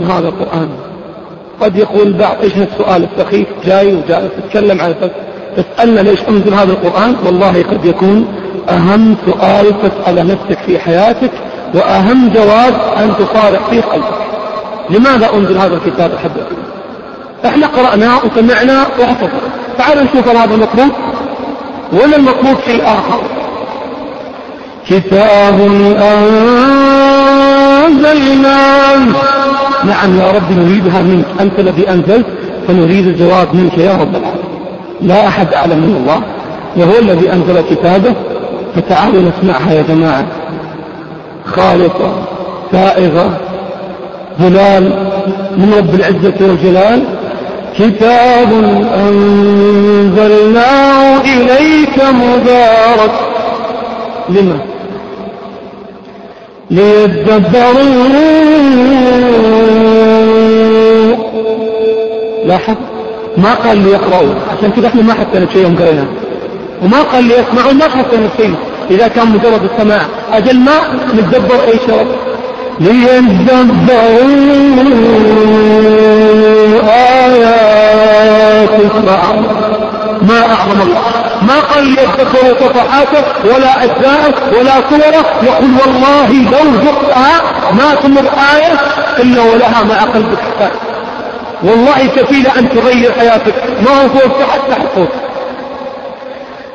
هذا القرآن. قد يقول بعض إيش السؤال السخيف؟ جاي وجالس تتكلم عن تسألنا ليش أنزل هذا القرآن؟ والله قد يكون أهم سؤال تسأل نفسك في حياتك وأهم جواب أن تصارع فيه قلبك. لماذا أنزل هذا الكتاب أحبتي إحنا قرأناه وسمعنا وحفظنا تعالوا نشوف هذا المطلوب. ولا المطلوب شيء آخر؟ كتاب أنزلناه نعم يا رب نريدها منك. أنت الذي أنزلت فنريد الجواب منك يا رب العالمين. لا أحد أعلم من الله. وهو الذي أنزل كتابه فتعالوا نسمعها يا جماعة. خالصة سائغة ظلال من رب العزة والجلال. كتاب أنزلناه إليك مبارك. لما؟ ليتدبروا لاحظ ما قال ليقرأوا عشان كذا إحنا ما شيء يوم قرينا. وما قال ليسمعوا ما حطينا شيء. إذا كان مجرد السماع. أجل ما نتدبر أي شرط. ليتدبروا آيات القرآن ما أعظم الله. ما قال ليتذكروا صفحاته ولا أجزاءه ولا صوره؟ يقول والله لو ذقتها ما تمر آية إلا ولها مع قلبك. حساب والله كفيلة أن تغير حياتك. ما هو فوق؟ تحت تحت فوق.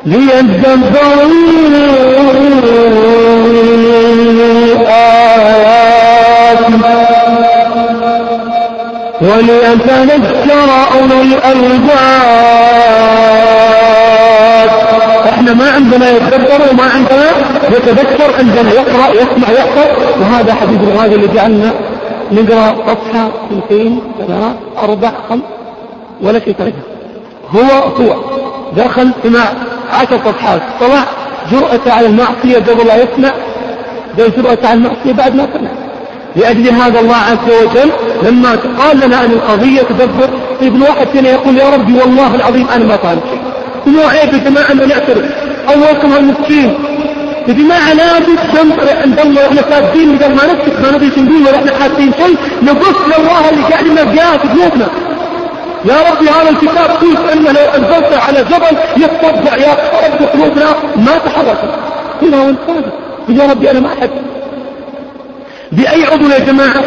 ليدبروا آيات. وليتذكر أولو الألباب. إحنا ما عندنا يتذكر وما عندنا يتذكر عندنا يقرأ يسمع يحفظ. وهذا حبيب الغالي اللي جعلنا نقرأ صفحة اثنتين ثلاث أربع خمس ولا شيء ترجع هو هو دخل سمع عشر صفحات طلع جرأة على المعصية قبل لا يسمع جرأة على المعصية بعد ما سمع. لأجل هذا الله عز وجل لما قال لنا عن القضية تدبر طيب الواحد فينا يقول يا ربي والله العظيم أنا ما فاهم شيء. مو عيب يا جماعة أن نعترف أولكم المسكين يا جماعة لابد جنب عند الله وإحنا كاتبين بدل ما ندري شو نقول ولا إحنا حاسين شيء نبص لله اللي قاعد نلقاه في قلوبنا. يا ربي هذا الكتاب قلت أنه لو أنزلته على جبل يتطبع يا رب قلوبنا. ما تحركت. هو الصادق يا ربي أنا ما أحب. بأي عضو يا جماعة؟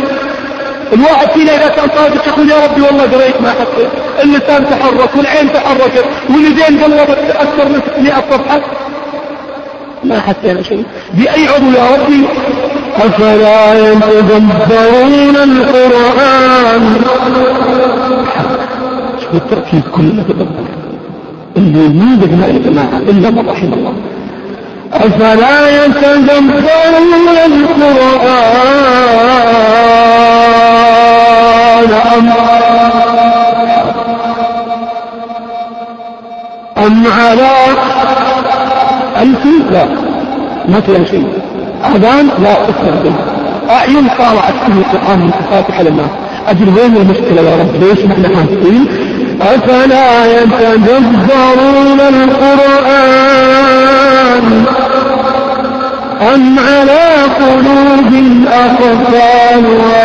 الواحد فينا إذا كان صادق يقول يا ربي والله قريت ما حسيت اللسان تحرك والعين تحركت واليدين قلبت أكثر من 600 صفحة. ما حسينا شيء. بأي عضو يا ربي؟ أفلا يتدبرون القرآن؟ شوف التركيز كله تدبر. اللي ما بدنا يا جماعة إلا ما رحم الله. أفلا يتدبرون القرآن؟ أم على ألف لا ما فيها شيء. أذان لا أستخدم أعين طالعت في القرآن متفاتحة للناس أجل وين المشكلة يا رب؟ ليش نحن حاسين أفلا يتدبرون القرآن؟ أم على قلوب أقفالها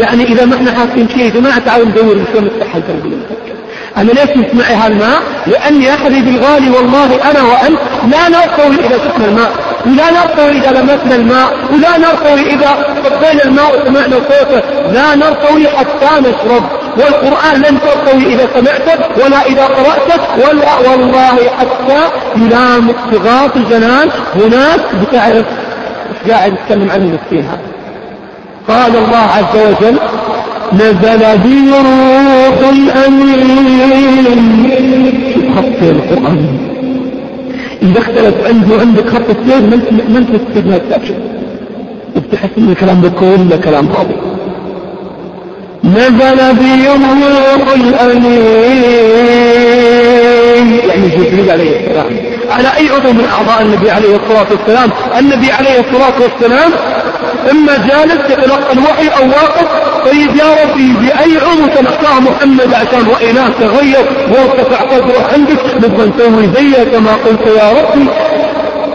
يعني إذا ما إحنا حاسين شيء يا جماعة تعالوا ندور شلون نفتح القلب أنا ليش نسمعي هالماء؟ لأني يا حبيبي الغالي والله أنا وأنت لا نرقوي إذا شفنا الماء ولا نرقوي إذا لمسنا الماء ولا نرقوي إذا صبينا الماء وسمعنا صوته لا نرقوي حتى نشرب. والقرآن لن ترقوي إذا سمعته ولا إذا قرأته ولا والله حتى يلامك صغار الجنان. هناك بتعرف قاعد يتكلم عنه المسكين هذا؟ قال الله عز وجل نزل به روح الأمين شوف خط القرآن. إذا اختلف عنده عندك خط السير ما انت تكتب ما تكتب وبتحس إن الكلام ده كله كلام فاضي. نزل به الروح الأمين. يعني جبريل عليه؟ السلام على أي عضو من أعضاء النبي عليه الصلاة والسلام؟ النبي عليه الصلاة والسلام إما جالس يتلقى الوحي أو واقف طيب يا ربي بأي عضو تلقاه محمد عشان رأيناه تغير؟ وارتفع قدره عندك نبغى نسوي زيه كما قلت يا ربي.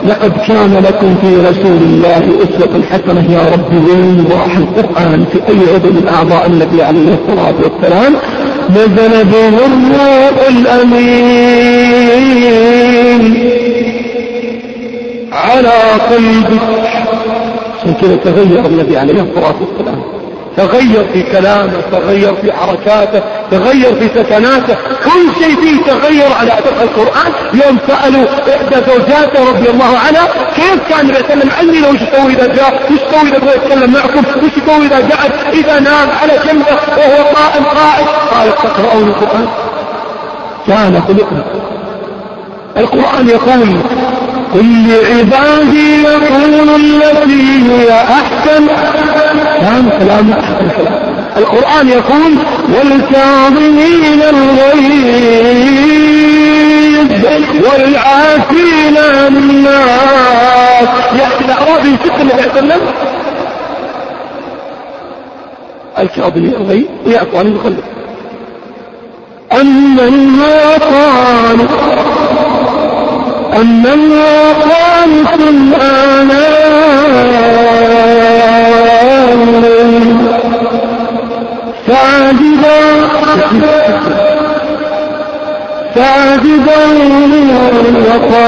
لقد كان لكم في رسول الله أسوة حسنة يا رب وين راح القرآن في أي عضو من أعضاء النبي عليه الصلاة والسلام. نزل به الروح الأمين. على قلبك. عشان كذا تغير النبي عليه الصلاة والسلام. تغير في كلامه تغير في حركاته تغير في سكناته. كل شيء فيه تغير على أثر القرآن. يوم سألوا إحدى زوجاته رضي الله عنها كيف كان يتكلم عني لو يسوي إذا جاء وش يسوي إذا يتكلم معكم؟ وش يسوي إذا قعد؟ إذا نام على جنبه وهو قائم قائد قال تقرؤون القرآن؟ كان خلقنا. القرآن يقول قل لعبادي يقول التي هي أحسن. كان كلام أحسن كلام القرآن يقول والكاظمين الغيظ والعافين عن الناس. يأتي الأعرابي ست النبي عليه وسلم الكاظمين الغيظ ويعفو عن المخلف. أما قال أنما قانت الآنام ساجدا ساجدا وقائما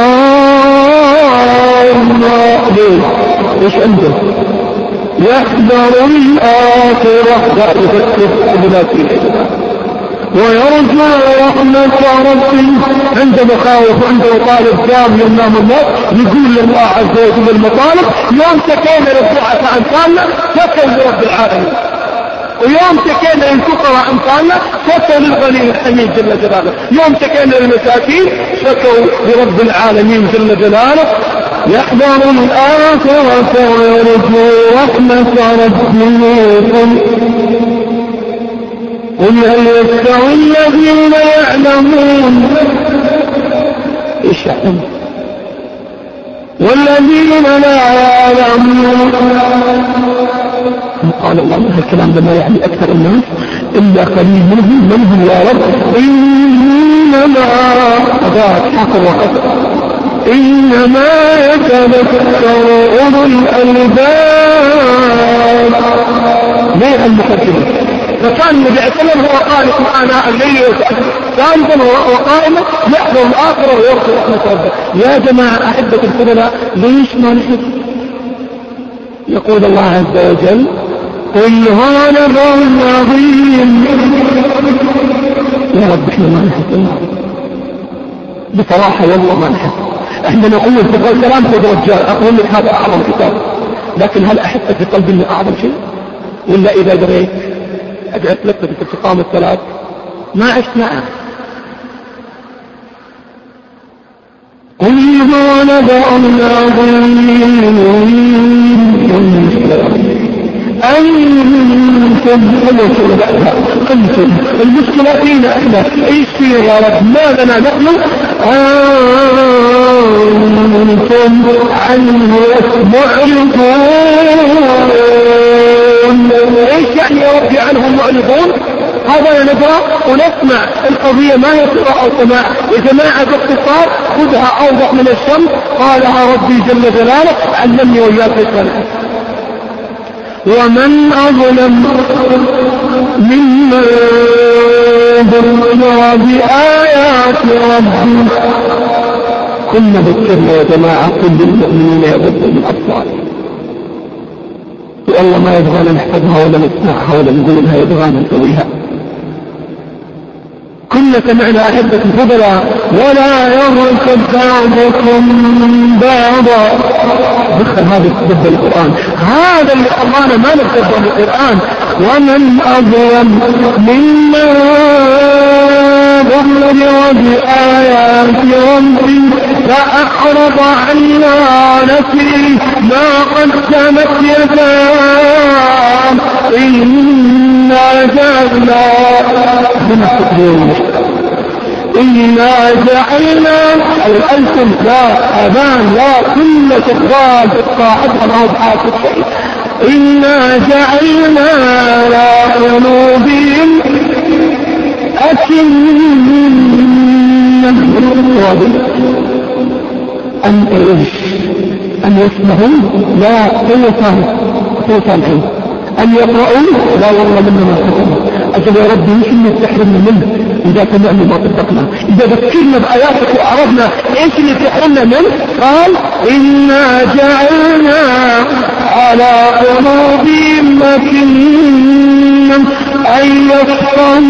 ليه إيش عنده يحذر الآخرة. ذلك التفكير ويرجو رحمة ربه. عند مخاوف وعند مطالب جامع ينام الناس يقول لله عز وجل المطالب يوم تكينا للضعفاء أمثالنا سكن لرب العالمين. ويوم تكينا للفقراء أمثالنا سكن للغني الحميد جل جلاله. يوم تكينا للمساكين شكوا لرب العالمين جل جلاله. يحضر الآخرة ويرجو رحمة ربه. قل هل يستوي الذين يعلمون؟ إيش يعلمون والذين لا يعلمون. قال الله من هالكلام لما يعني أكثر الناس؟ إلا قليل منهم من هم يا رب. إنما هذا حق وقدر إنما يتذكر أولو الألباب. ليه المقدمه فكان النبي عليه هو قائم آناء الليل سالفا وقائما يحضر الآخرة ويرجو رحمة ربه يا جماعة أحبة الفضلاء ليش ما نحب؟ يقول الله عز وجل قل هو نبع عظيم يا رب إحنا ما نحب. بصراحة والله ما نحب. إحنا نقول تبغى الكلام خذ رجال أقول لك هذا أعظم كتاب. لكن هل احب في قلبي انه أعظم شيء؟ ولا إذا دريت في استقامة الثلاث ما عشت معه قل هو نبأ عظيم أنتم بعدها أنتم المشكلة فينا إحنا إيش فيه يا رب ما لنا نحن أنتم عنه معرضون إيش يعني يا ربي عنهم معرضون هذا نقرا ونسمع القضية ما هي قراءة أو سماع. يا جماعة باختصار خذها أوضح من الشمس قالها ربي جل جلاله علمني وإياك الصلاة ومن أظلم ممن ذكر بآيات ربه. كنا ذكرنا يا جماعة كل المؤمنين يغضوا من أبصارهم والله ما يبغانا نحفظها ولا نسمعها ولا نقولها يبغانا نسويها كنا سمعنا أحبة الفضلاء ولا يركب بعضكم بعضا. دخل هذا ضد القرآن. هذا أمانة ما نكتب القرآن. ومن أظلم ممن ظهر بآيات ربه فأعرض عنا نسي ما قدمت يداه. إنا جعلنا إنا جعلنا الألسن لا أبان لا كل شغال. في الطاعة ما هو بحاسب شيء. إنا جعلنا لا قلوبهم أكن أن أن يسمعون لا فاهم هو سامعين أن يقرؤون لا والله منا ما ختموا أجل يا ربي اللي تحرمنا منه؟ إذا سمعنا ما طبقنا إذا ذكرنا بآياتك وعرضنا إيش اللي تحرمنا منه؟ قال إنا جعلنا على قلوبهم مكنا أن يفقهون.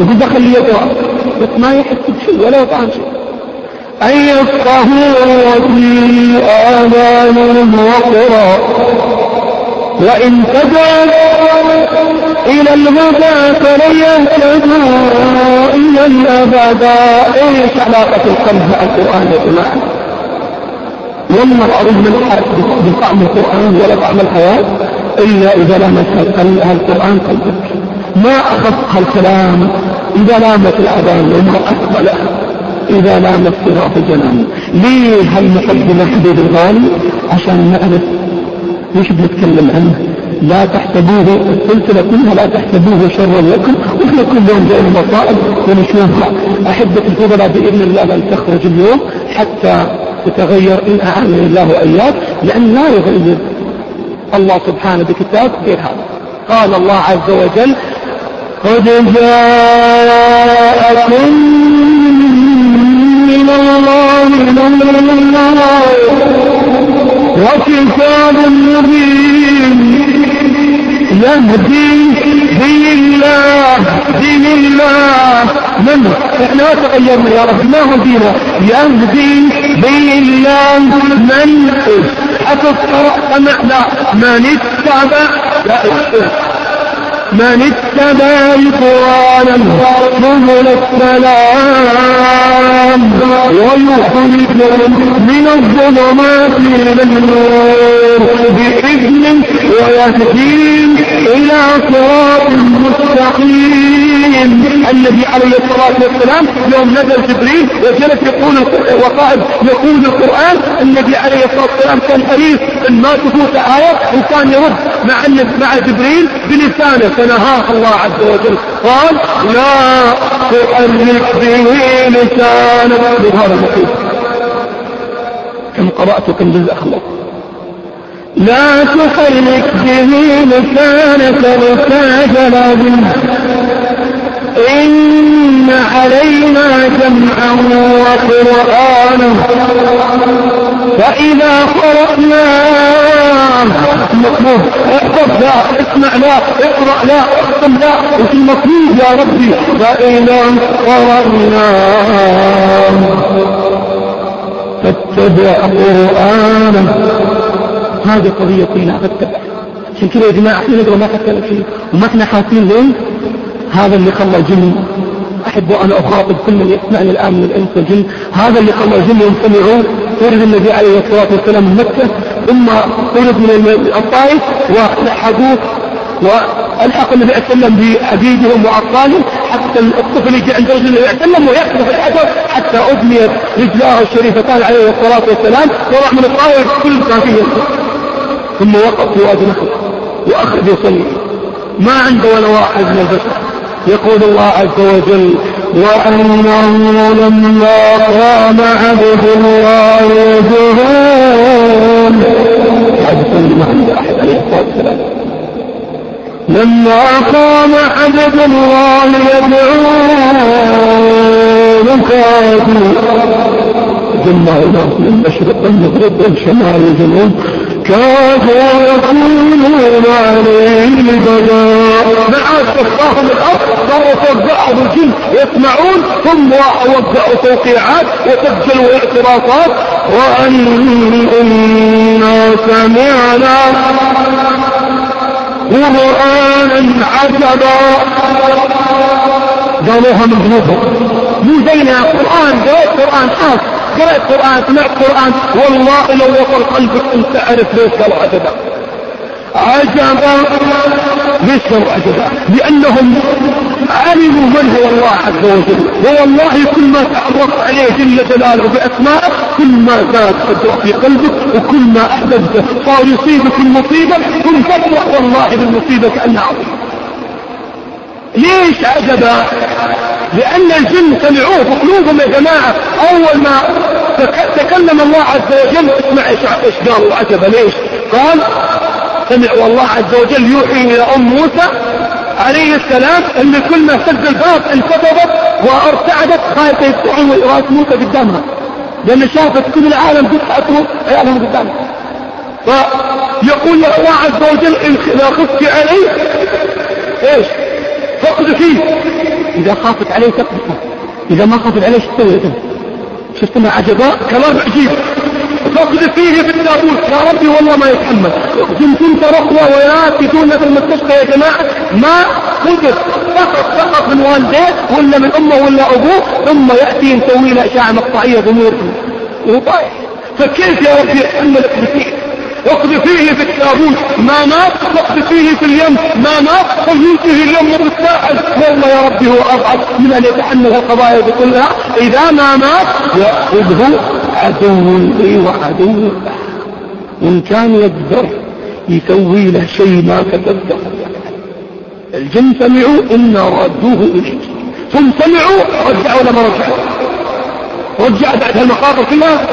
يقول دخل يقرأ بس ما يحس بشيء ولا يطعم شيء. أن يفقهوا وفي آذانهم وقرا. وإن تدعوا إلى الهدى فلن يهتدوا إلى الأبد. إيش علاقة القلب مع القرآن يا جماعة؟ والله العظيم من بطعم القرآن ولا طعم الحياة إلا إذا لمس القرآن قلبك؟ ما أخف الكلام إذا لامت الأذان وما أقبلها إذا لامت صراط الجنان ليه هالمقدمة حبيب الغالي؟ عشان نعرف وش بنتكلم عنه. لا تحسبوه السلسلة كلها لا تحسبوه شرا لكم. وإحنا كل يوم جاي المصائب ونشوفها. أحبة الفضلاء بإذن الله لن تخرج اليوم حتى تتغير إن أعانني الله وإياك لأن لا يغير. الله سبحانه بكتاب غير هذا. قال الله عز وجل قد جاءكم من الله نور وكتاب مبين يهدي دين الله دين الله. من؟ إحنا تغيرنا يا رب. ما هو دينه؟ يهدي دين الله. من؟ حفظ سمعنا. من اتبع؟ من اتبع القرآن سبل السلام ويخرجهم من الظلمات إلى النور بإذن ويهديهم إلى صراط مستقيم. النبي عليه الصلاة والسلام يوم نزل جبريل وجلس يقول وقائد يقول القرآن النبي عليه الصلاة والسلام كان حريص إن ما تفوت آية وكان يرد مع مع جبريل بلسانه. فنهاه الله عز وجل. قال لا تؤلف به لسانك بهذا المقيم كم قرأت كم جزء خلص لا تحرك به لسانك لتعجل به إن علينا جمعا وقرآنا فإذا قرأناه مطلوب احفظ لا اسمع لا اقرأ لا اختم لا. وش المطلوب يا ربي فإذا قرأناه فاتبع قرآنا. هذه قضية فينا فاتبع عشان كذا يا جماعة إحنا نقرأ ما تكلم فيه وما إحنا حاسين ليه هذا اللي خلى الجن أحب وأنا أخاطب كل من يسمعني الآن من الإنس والجن. هذا اللي خلى الجن يمتنعون طرد النبي عليه الصلاة والسلام من مكة. ثم طرد من الطائف ولحقوه وألحق النبي صلى الله عليه وسلم بحديدهم وعطالهم حتى الطفل يجي عند رجل النبي صلى الله عليه وسلم ويقذف الحجر حتى أدميت رجلاه الشريفتان عليه الصلاة والسلام. وراح من الطائف كل ما فيه ثم وقف في وادي نخل وأخذ يصلي ما عنده ولا واحد من البشر. يقول الله عز وجل وأنه لما قام عبد الله يدعون الصلاة والسلام. لما قام عبد الله يدعون كادوا جمع الناس من المشرق والمغرب والشمال والجنوب كادوا يكونون عليه بداء معاد تفاهم الأرض بعض الجن يسمعون ثم وقعوا توقيعات وسجلوا اعتراضات وأن إنا سمعنا قرآنا عجبا. قالوها من ذنوبهم مو زينا قرآن قرأت قرآن خاص. قرأت قرآن سمعت قرآن والله لو وصل قلبك أنت تعرف ليش قالوا عجبا. عجبا ليش قالوا عجبا؟ لأنهم علموا من هو الله عز وجل. والله كل ما تعرفت عليه جل جلاله بأسمائه كل ما زاد قدره في قلبك وكل ما أحببته. صار يصيبك المصيبة كل تفرح والله بالمصيبة كأنها عظيمة. ليش عجبا؟ لأن الجن سمعوه في قلوبهم يا جماعة أول ما تكلم الله عز وجل اسمع إيش قال وعجب ليش؟ قال سمع والله عز وجل يوحي إلى أم موسى عليه السلام اللي كل ما سد الباب انكتبت وأرتعدت خايفه يفتحون راس موسى قدامها لأن شافت كل العالم قطعته عيالهم قدامها. فيقول الله عز وجل إذا خفت عليه إيش؟ فيه. إذا خافت عليه تقذفه إذا ما خافت عليه شو تسوي؟ شفت ما عجباء كلام عجيب. فيه في التابوت. يا ربي والله ما يتحمل. كنت كنت رخوة وياتي في المستشفى يا جماعة. ما قدر فقط فقط من والديه ولا من أمه ولا أبوه. ثم ياتي يسوي له أشعة مقطعية ضمور وطايح فكيف يا ربي يتحملك بسيط فيه في التابوت ما مات فيه في اليم. ما مات فلينتهي اليم بالساحل والله يا ربي هو أضعف من أن يتحمل القضايا كلها إذا ما مات يأخذه عدو لي وعدو وإن كان يقدر يسوي له شيء ما كتبته الجن سمعوا إن ردوه إليك. ثم سمعوا رجعوا ولا ما رجعوا؟ رجع بعد هالمخاطر كلها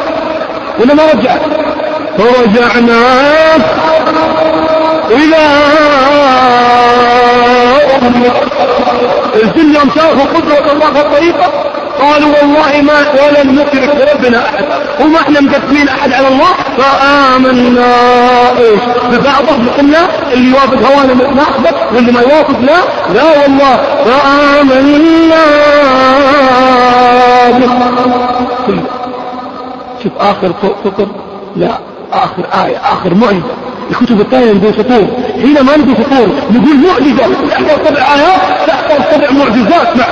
ولا ما رجعت؟ فرجعنا إلى الجن يوم شافوا قدرة الله الطريقة قالوا والله ما ولن نشرك بربنا أحد. وما إحنا مقدمين أحد على الله. فآمنا. إيش؟ ببعضه قلنا اللي يوافق هوانا ناخذه واللي ما يوافق لا. لا والله. فآمنا. شوف آخر سطر لا. آخر آية آخر معجزة. الكتب الثانية نقول سطور هنا ما نقول سطور نقول معجزة. تحضر سبع آيات تحضر سبع معجزات مع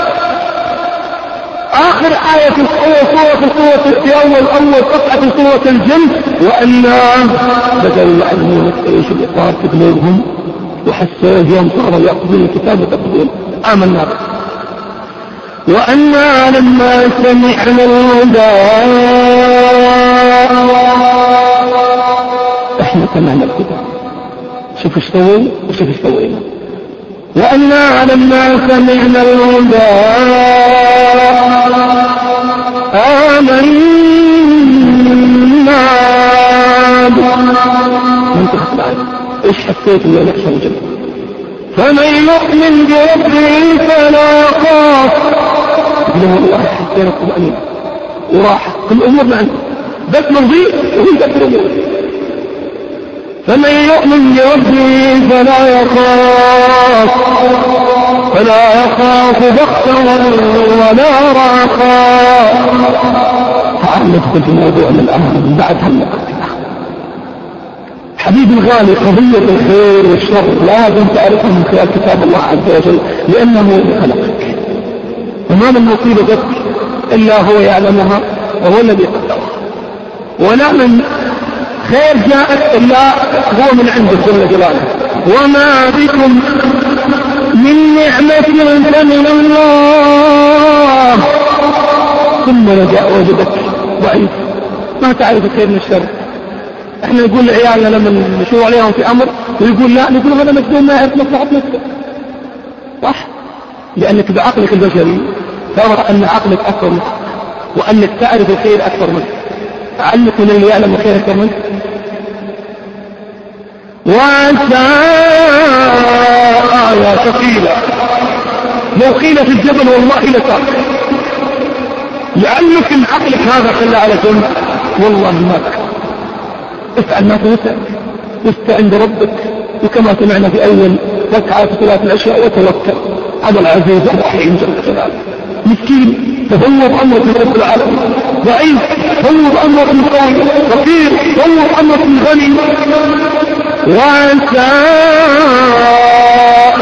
آخر آية في سورة القوة في أول أول قطعة في سورة الجن. وأنا بدأوا يعلمون إيش الإقرار وحسوا يوم صاروا يأخذون الكتاب وتقبلون آمنا به وأنا لما سمعنا الهدى. إحنا سمعنا الهدى شوف إيش سووا وشوف إيش سوينا وأنا لما سمعنا الهدى. آمنا. من إيش الجنة فمن يؤمن بربه فلا يخاف يقول والله حسينا الطمأنينة وراحة كل أمورنا عنده بس مرضي وهو يدبر أموره فمن يؤمن بربه فلا يخاف فلا يخاف بخسا ولا راقا تعال ندخل في موضوعنا الآن بعد هالنقطة حبيبي الغالي قضية الخير والشر لازم تعرفها من خلال كتاب الله عز وجل لأنه خلقك. وما من مصيبة إلا هو يعلمها وهو الذي قدرها. ولا من خير جاءت إلا هو من عنده جل جلاله وما بكم من نعمة فمن الله. ثم رجع وجدك ضعيف. ما تعرف الخير من الشر. إحنا نقول لعيالنا لما نشوف عليهم في أمر ويقول لا نقول هذا مجنون ما يعرف مصلحة نفسه. صح؟ لأنك بعقلك البشري ترى أن عقلك اكبر منك وأنك تعرف الخير أكثر منك. علمك من يعلم الخير أكثر منك وعسى آية ثقيلة لو قيل في الجبل والله لترك لعلك عقلك هذا خلى على جنب. والله ما افعل ما توسع واستعن بربك وكما سمعنا في أول ركعة في صلاة العشاء وتوكل على العزيز الرحيم جل جلاله. مسكين تفوض أمرك لرب العالمين. ضعيف. فوض امرك القوي فقير. فوض امرك الغني. وعسى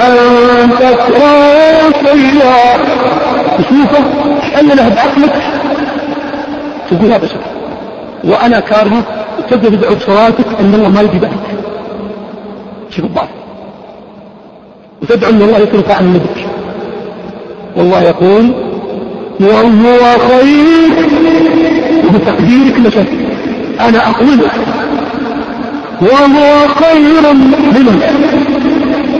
أن تكرهوا شيئا تشوفه حلله بعقلك. تقول هذا شيء وأنا كارهه تبدا تدعو بصلاتك أن الله ما يجي بعد شوف الضعف وتدعو أن الله يصرف عن نبك والله يقول وهو خير. بتقديرك لك أنا اقولك وهو خير منك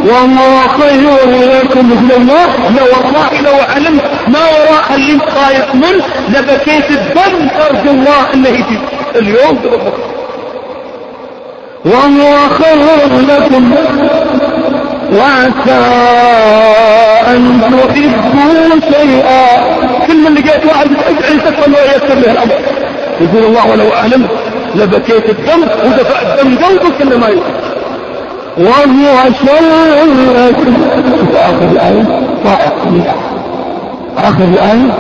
وما خير لكم مثل الله؟ لو والله لو علمت ما وراء اللي خايف منه لبكيت الدم أرجو الله انه يجي اليوم وهو خير لكم. وعسى أن تحبوا شيئا. كل من لقيت واحد ادعي تكفل ويسر له الأمر. يقول الله ولو أعلمت لبكيت الدم ودفع الدم قلبك إنه ما يقول وهو شر لكم آخر الآية. آخر الآية.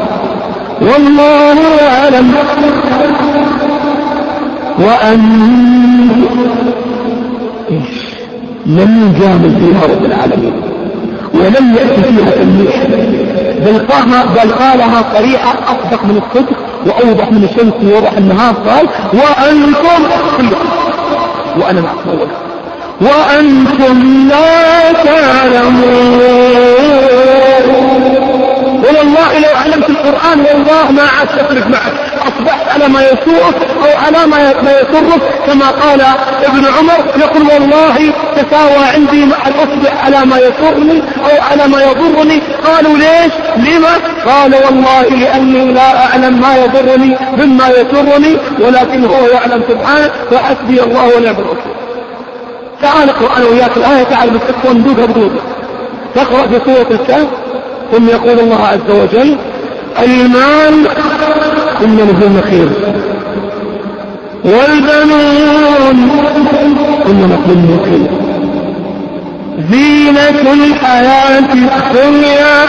والله يعلم. وأن لم يجامل فيها رب العالمين. ولم يأتي فيها تلميح بل قالها, بل قالها صريحة أصدق من الصدق وأوضح من الشمس ووضح النهار. قال وأنتم وأنا معكم وأنتم لا تعلمون والله لو علمت القرآن والله ما عاد تفرق معك. أصبحت على ما يسوءك أو على ما يسرك كما قال ابن عمر يقول والله تساوى عندي أن أصبح على ما يسرني أو على ما يضرني. قالوا ليش؟ لما؟ قال والله لأني لا أعلم ما يضرني مما يسرني ولكن هو يعلم سبحانه فحسبي الله ونعم الوكيل. تعال اقرأ أنا وياك الآية تعال بس ندوقها بدوقها تقرأ في سورة الكهف؟ ثم يقول الله عز وجل المال إن له خير والبنون إنما كل خير زينة الحياة الدنيا.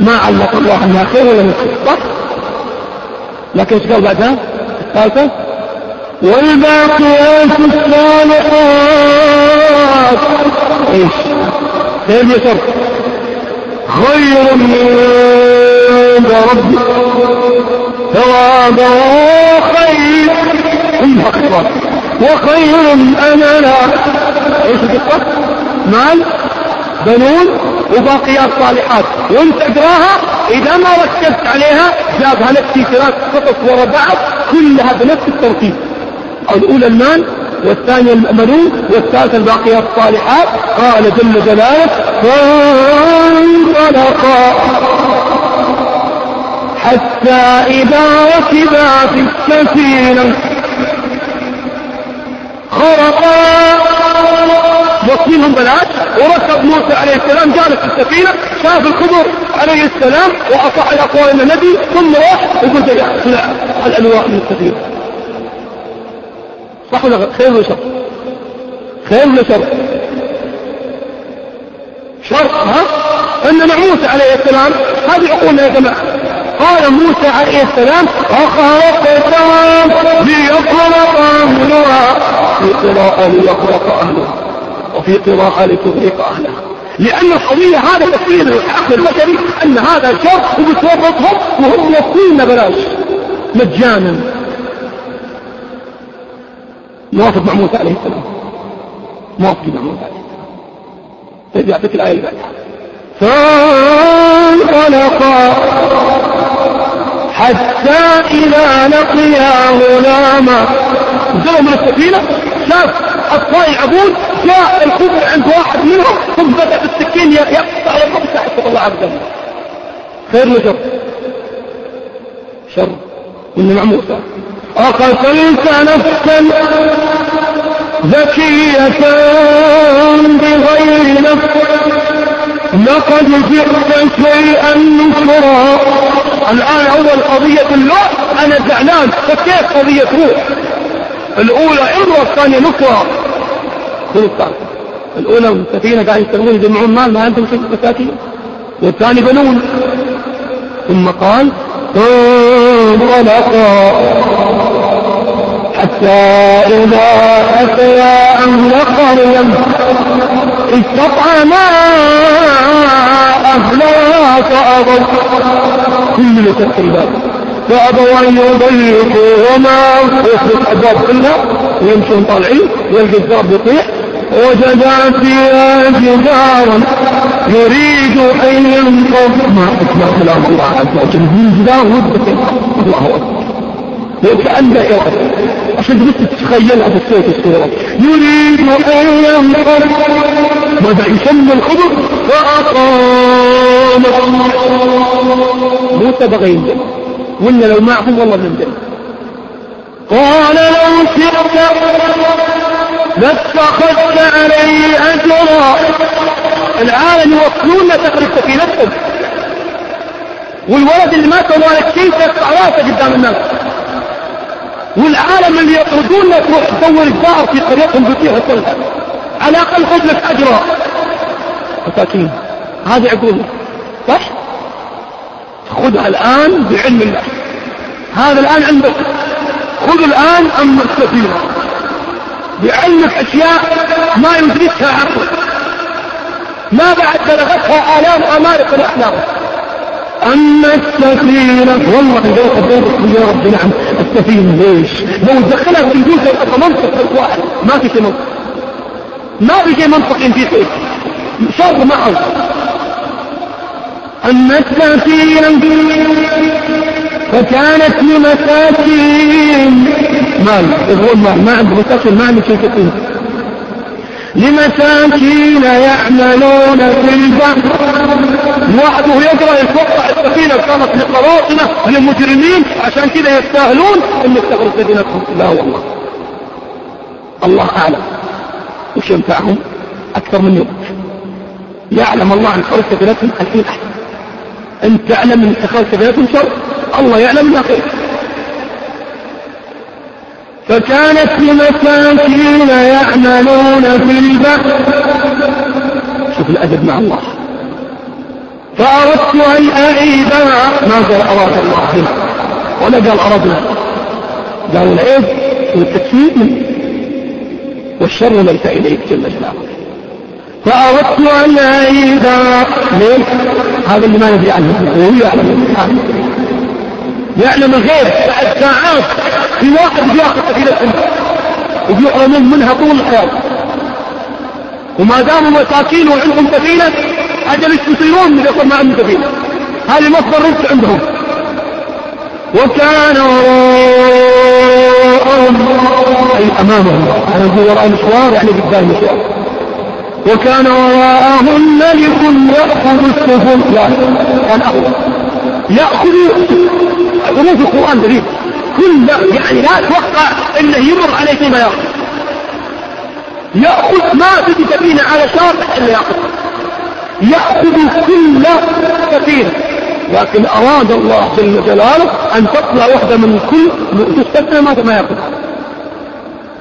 ما علق الله انها خير ولا خير صح. لكن إيش قال بعدها؟ الثالثة والباقيات الصالحات. إيش؟ خير وشر خير من ربك ثوابا خير. انها خيرات وخير املا إيش القصة؟ مال بنون وباقيات صالحات وانت اقراها إذا ما ركزت عليها جابها لك في ثلاث قصص ورا بعض كلها بنفس الترتيب الأولى المال والثانية المأمنون والثالثة الباقيات الصالحات. قال جل جلاله فانطلقا حتى إذا ركبا في السفينة خرقا. وصيهم بلاش وركب موسى عليه السلام جالس في السفينة شاف الخضر عليه السلام وأصح الأقوال النبي ثم راح وقلت يا طلع الألواء من السفينة. صح ولا خير ولا شر خير ولا شر شر ها؟ إن موسى عليه السلام هذه عقولنا يا جماعة. قال موسى عليه السلام وخلقتهم ليخلق أهلها في قراءة ليخلق أهلها. وفي قراءة لتغرق أهلها. لأن القضية هذا تفسير الحق البشري أن هذا شر وبتورطهم وهم يكون بلاش مجانا. موافق مع موسى عليه السلام. موافق مع موسى عليه السلام. طيب يعطيك الآية اللي بعدها. فانطلقا حتى إذا لقيا غلاما نزلوا من السفينة. شاف أطفال يلعبون جاء الخبر عند واحد منهم ثم بدأ بالسكين يقطع يقطع حتى طلع عبدا خير ولا شر؟ من مع موسى. أقتلت نفسا ذكية بغير نفس. لقد جئت شيئا نكرا. الآن أول قضية اللوح أنا زعلان. فكيف قضية روح الأولى إمرة الثانية نكرة الأولى السفينة قاعد يشتغلون يجمعون مال ما أنتم مساكين والثاني بنون ثم قال انطلقا حتى إذا أتيا أهل قرية استطعما أهلها فأبوا كل تقريبا. فأبوا أن يضيقوهما ويخلق أبواب كلها ويمشون طالعين يلقى الزرب يطيح وجدا فيها جدارا يريد أن ينقض. ما أسمع كلام الله عز وجل. من جدار الله أكبر. إرادة عشان بس تتخيلها بالصوت الصورة يريد أن ينقل ماذا يسمى الخبر؟ فأقام. موسى بغى ينزل. ولا لو معهم والله ننزل قال لو شئت لاتخذت عليه أجرا. العالم يوصلون تقريب سفينتهم. والولد اللي ما سوى لك شيء تقطع راسه قدام الناس. والعالم اللي يطردون تروح تدور الدار في قريتهم بفيها كلها على الأقل خذ لك أجرا. مساكين هذه عقولنا صح؟ خذها الآن بعلم الله. هذا الآن عندك. خذ الآن أم السفينه بعلمك أشياء ما يدركها عقل. ما بعد بلغتها آلام أمارق الأحلام. أما السفينة والله لو قدرت يا رب نعم السفينة ليش؟ لو دخلها في الجوز منطق واحد ما في شيء منطق. ما في شيء منطق في شيء. شر معه أما السفينة فكانت لمساكين. مال يقول مال ما عنده مساكين ما عنده شيء كثير. لمساكين يعملون في البحر. وحده يقرأ يتوقع السفينة كانت لقراصنة للمجرمين عشان كذا يستاهلون أن يستغرق سفينتهم لا والله. الله أعلم. وش ينفعهم؟ أكثر من يوم. يعلم الله عن خرج سفينتهم الحين أحسن. انت تعلم أن خرج سفينتهم شر؟ الله يعلم انها خير فكانت لمساكين يعملون في البحر. شوف الأدب مع الله. فأردت أن أعيدها ما قال أراد الله هنا ولا قال أردنا قالوا العيب والتكفير والشر ليس إليك جل جلاله. فأردت أن أعيدها ليه؟ هذا اللي ما ندري عنه هو يعلم يعلم. الغيب. بعد ساعات في واحد بياخذ سفينة وبيحرمون منها طول الحياة. وما داموا مساكين وعندهم سفينة أجل يصيرون من يقول ما عندهم سفينة. هذه مصدر رزق عندهم. وكان وراءهم أي أمامهم. أنا أقول وراء المشوار يعني قدام المشوار. وكان وراءهم ملك يأخذ السفن. لا كان أخذ يأخذ في القرآن دليل كل يعني لا توقع إنه يمر عليه شيء ما يأخذ. يأخذ ما تجي سفينة على شاطئ إلا يأخذ. يأخذ كل سفينة لكن أراد الله جل جلاله أن تطلع واحدة من كل تستثنى ما ما يأخذ.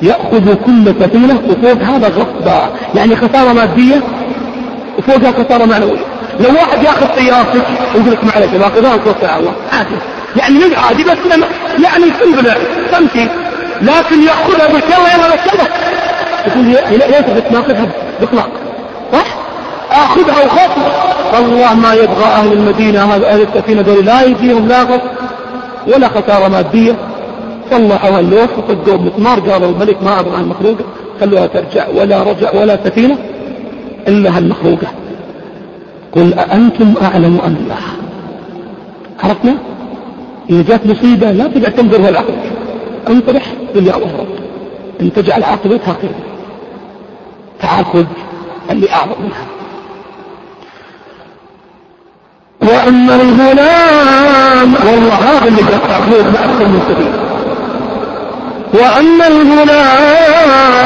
يأخذ كل سفينة وفوق هذا غصبا يعني خسارة مادية وفوقها خسارة معنوية. لو واحد يأخذ طيارتك ويقول لك معلش باخذها وتوسع الله. عادي. يعني مش عادي بس يعني سنبلة تمشي. لكن يأخذها بالكوى يلا بالكوى يقول ليش بتناقضها بإطلاق. صح؟ آخذها وخط والله ما يبغى أهل المدينة أهل السفينة دول لا يجيهم لا غصب ولا خسارة مادية. صلحوا اللوح وقدوا مسمار قالوا الملك ما أبغى المخلوقة خلوها ترجع ولا رجع ولا سفينة إلا هالمخلوقة. قل أأنتم أعلم أم الله عرفنا؟ إذا جات مصيبة لا ترجع تنظر ولا عقلك انطرح قل يا الله ان تجعل عاقبتها خير تعال خذ اللي أعظم منها. وأما الغلام والله هذا اللي أكثر من سبيل وأما الغلام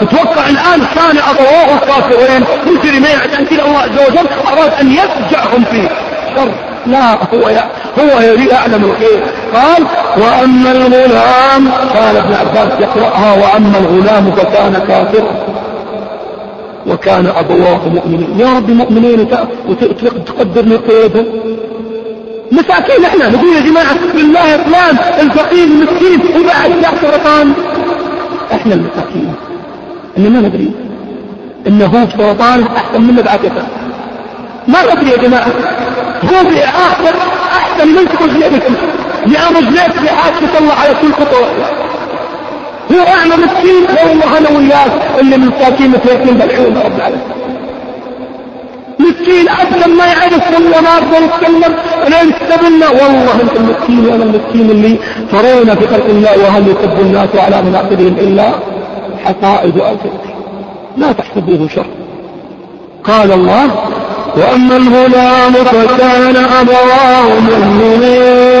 تتوقع الآن كان أبواه كافرين مجرمين عشان كذا الله عز وجل أراد أن يفجعهم فيه. شر. لا هو هو يعلم الخير قال وأما الغلام قال ابن عباس يقرأها وأما الغلام فكان كافرا. وكان أبواه مؤمنين. يا رب مؤمنين وتقدر قيدهم. مساكين إحنا. نقول يا جماعة بالله فلان الفقير المسكين. وبعد لا سرطان. إحنا المساكين. ما ندري. إنه هو سرطان أحسن منه بعافيته ما ندري يا جماعة. هو في أحسن احسن منكم في لأن رجليك في حاجة تطلع على كل خطوة. هو اعلى مسكين. والله أنا وياك اللي من ساكين متيقين بالعيون رب العالمين. مسكين أبدا ما يعرف والله ما أقدر أتكلم. لين كتبنا والله أنت المسكين وأنا المسكين اللي ترون في خلق الله وهل يكب الناس على مناقبهم إلا حصائد ألسنتهم لا تحسبوه شر. قال الله وأما الغلام فكان أبواه مؤمنين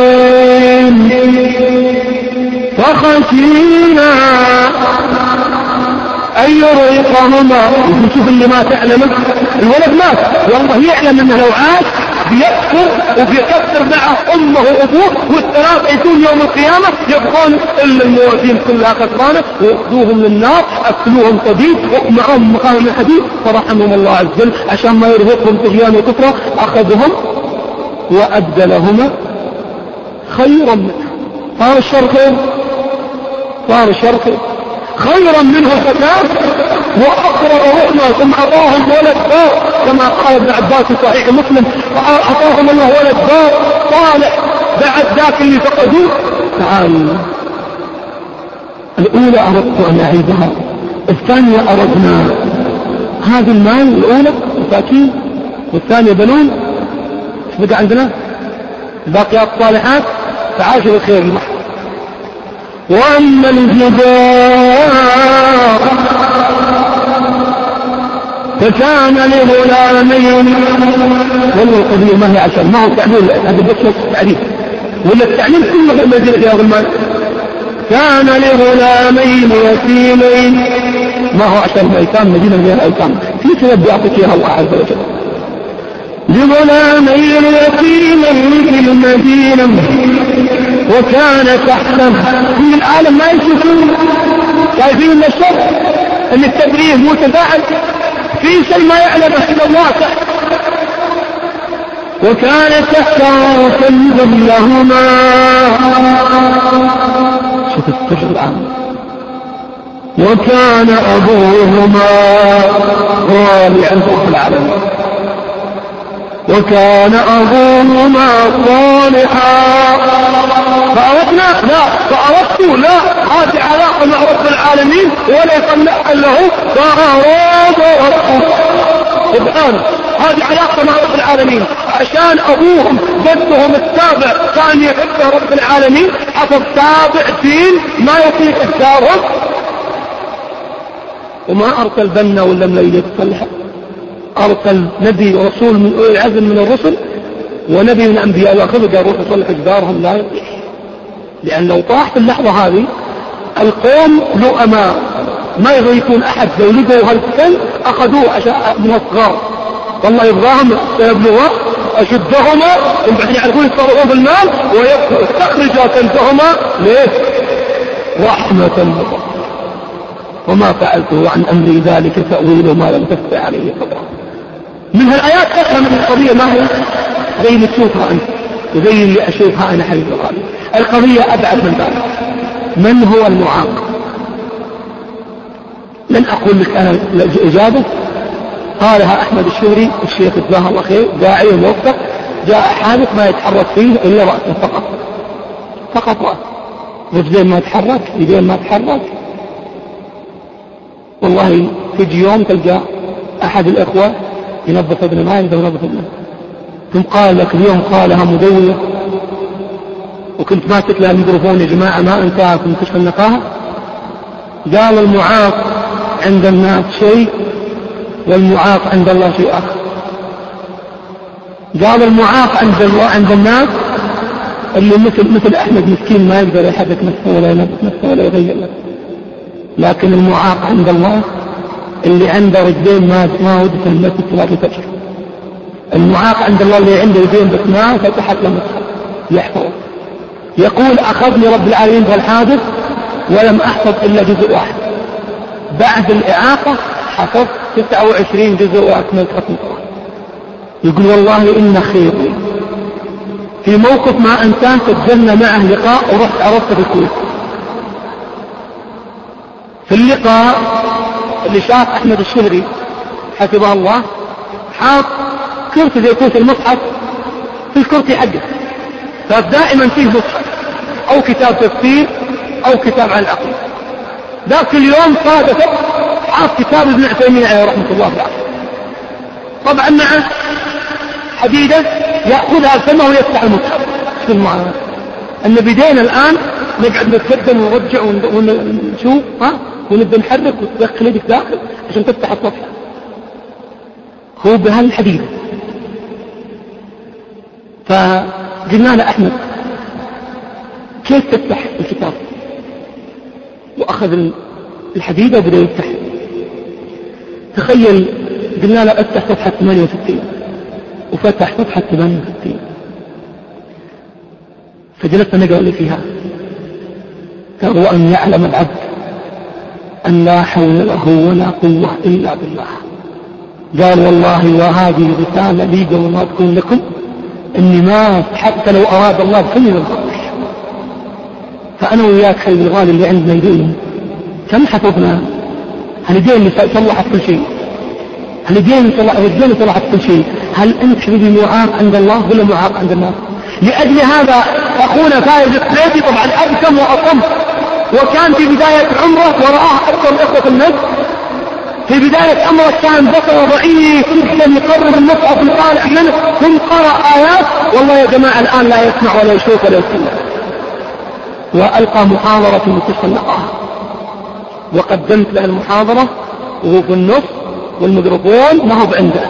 فخشينا أن يرهقهما شوف اللي ما تعلمه. الولد مات. والله يعلم إنه لو عاش بيكفر وبيكفر معه أمه وأبوه والثلاث يكون يوم القيامة يبقون الموازين كلها خسرانة ويأخذوهم للنار اكلوهم صديد ومعهم مقام الحديد فرحمهم الله عز وجل. عشان ما يرهقهم طغيان وكفرة أخذهم وابدلهما خيرا منه صار الشر خير؟ الشر خير خيرا منه فتاة وأقرب رحمة ثم أعطاهم ولد بار كما قال ابن عباس في صحيح مسلم أعطاهم الله ولد بار. صالح بعد ذاك اللي فقدوه؟ تعالوا الأولى أردت أن أعيدها الثانية أردنا. هذا المال الأولى مساكين والثانية بنون. إيش بقى عندنا؟ الباقيات الصالحات فعاشوا الخير المحر وأما الجدار فكان لغلامين والله القضية ما هي عشان ما هو تعليل هذا بس تعريف ولا التعليم كله المدينة يا غلمان كان لغلامين يتيمين. ما هو عشان الأيتام مدينة من الأيتام في سبب يعطيك إياها الله عز وجل؟ لغلامين يتيمين في المدينة. وكان تحته في العالم ما يشوفون. شايفين إن الشر إن التدريب متفاعل. في شيء ما يعلمه الا الله. وكان تحته كنز لهما شوف السر العام وكان أبوهما رابعا في العالمين. وكان أبوهما صالحا. فأردنا لا. فأردت لا. هذه علاقة مع رب العالمين وليس نحن له. فأراد ربه. سبحانه هذه علاقة مع رب العالمين. عشان أبوهم جدهم السابع كان يحبه رب العالمين حفظ سابع دين ما يطيق إكثارهم وما أرسل بنا ولا مليلة تصلحه أرسل نبي ورسول من أولي العزم من الرسل. ونبي من أنبياء وأخذ قال روح يصلح جدارهم لا. يطيح لأن لو طاح في اللحظة هذه القوم لؤماء ما يغيثون أحد لو لقوا هالكل أخذوه عشان من الصغار. والله يبغاهم سيبلغوا أشدهما بعدين يعرفون يتصرفون في المال ويستخرجا كنزهما ليش؟ رحمة الله وما فعلته عن أمري ذلك تأويل ما لم تستطع عليه صبرا من هالآيات تفهم من القضية ما هي؟ زي اللي تشوفها أنت. وزي اللي أشوفها أنا حبيب الغالي القضية أبعد من ذلك من هو المعاق؟ لن أقول لك أنا الإجابة قالها أحمد الشهري الشيخ جزاه الله خير داعي وموفق. جاء حادث ما يتحرك فيه إلا رأسه فقط. فقط رأسه رجلين ما تحرك يدين ما تحرك والله تجي يوم تلقى أحد الإخوة ينظف ابنه ما يقدر ينظف ابنه ثم قال لك اليوم قالها مدوية وكنت ماسك لها الميكروفون يا جماعة ما انتهاكم كشف النقاهة. قال المعاق عند الناس شيء والمعاق عند الله شيء آخر. قال المعاق عند الله عند الناس اللي مثل مثل أحمد مسكين ما يقدر يحرك نفسه ولا ينظف نفسه ولا يغير نفسه. لكن المعاق عند الله اللي عنده رجلين ما ما ودت المسجد صلاة الفجر المعاق عند الله اللي عنده يدين بس ما فتحت له مصحف يحفظ يقول أخذني رب العالمين في الحادث ولم أحفظ إلا جزء واحد. بعد الإعاقة حفظت 29 جزء وأكملت القرآن. يقول والله إن خيري. في موقف ما أنسان سجلنا معه لقاء ورحت عرضته في الكويت. في اللقاء اللي شاف أحمد الشهري حفظه الله حاط كرسي زي كرسي المصحف في الكرسي حقه. فدائما فيه مصحف أو كتاب تفسير أو كتاب عن العقل ذاك اليوم صادف حاط كتاب ابن عثيمين عليه رحمة الله تعالى. طبعا مع حديدة يأخذها الفمه ويفتح المصحف في المعاملة أن بدينا الآن نقعد نتقدم ونرجع ونشوف ها؟ ونبدأ نحرك وتدخل يدك داخل عشان تفتح الصفحة. هو بهالحديد فقلنا له أحمد. كيف تفتح الكتاب؟ وأخذ الحديدة وبدأ يفتح. تخيل قلنا له أفتح صفحة 68 وفتح صفحة 68 فجلسنا نقرأ اللي فيها. قال وأن يعلم العبد أن لا حول له ولا قوة إلا بالله. قال والله وهذه رسالة لي قبل ما تكون لكم إني ما حتى لو أراد الله بكل الغالي فأنا وياك خلي الغالي اللي عندنا يدين كم حفظنا هالدين اللي صلحت كل شيء. هالدين اللي صلحت كل شيء. هل أنت حبيبي معاق عند الله ولا معاق عند الناس؟ لأجل هذا أخونا فايز القريبي طبعا ابكم وأصم. وكان في بداية عمره ورآه أكثر إخوة النجد في بداية عمره كان بصره ضعيف جدا يقرب المصحف ويطالع منه ثم قرأ آيات. والله يا جماعة الآن لا يسمع ولا يشوف ولا يتكلم وألقى محاضرة في مستشفى النقاهة وقدمت له المحاضرة وهو في النص والميكروفون. ما هو عنده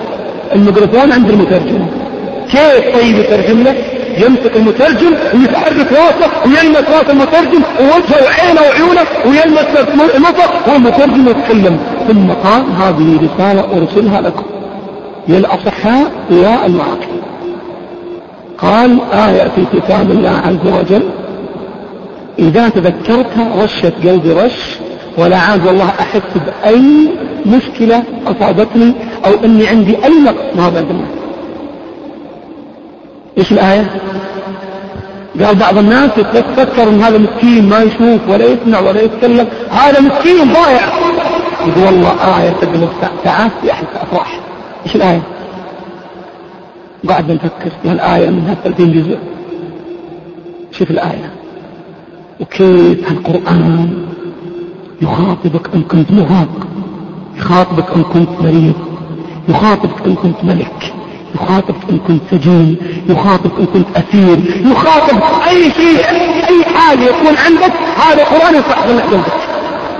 الميكروفون عند المترجم. كيف طيب يترجم له يمسك المترجم ويتحرك راسه ويلمس راس المترجم ووجهه وعينه وعيونه ويلمس المصر والمترجم يتكلم. ثم قال هذه رسالة أرسلها لكم. يا الأصحاء يا المعاقين قال آية في كتاب الله عز وجل إذا تذكرتها رشت قلبي رش ولا عاد والله أحس بأي مشكلة أصابتني أو أني عندي أي نقص ما هذا إيش الآية؟ قال بعض الناس يتفكر إن هذا مسكين ما يشوف ولا يسمع ولا يتكلم. هذا مسكين ضايع. يقول والله آية تقلب يحس أفراح إيش الآية؟ قاعد نفكر في الآية منها 30 جزء؟ شوف الآية. وكيف القرآن يخاطبك إن كنت مهاق يخاطبك إن كنت مريض يخاطبك إن كنت ملك. يخاطب إن كنت سجين يخاطب إن كنت أسير يخاطب أي شيء أي حاجة يكون عندك هذا القرآن يصح من قلبك.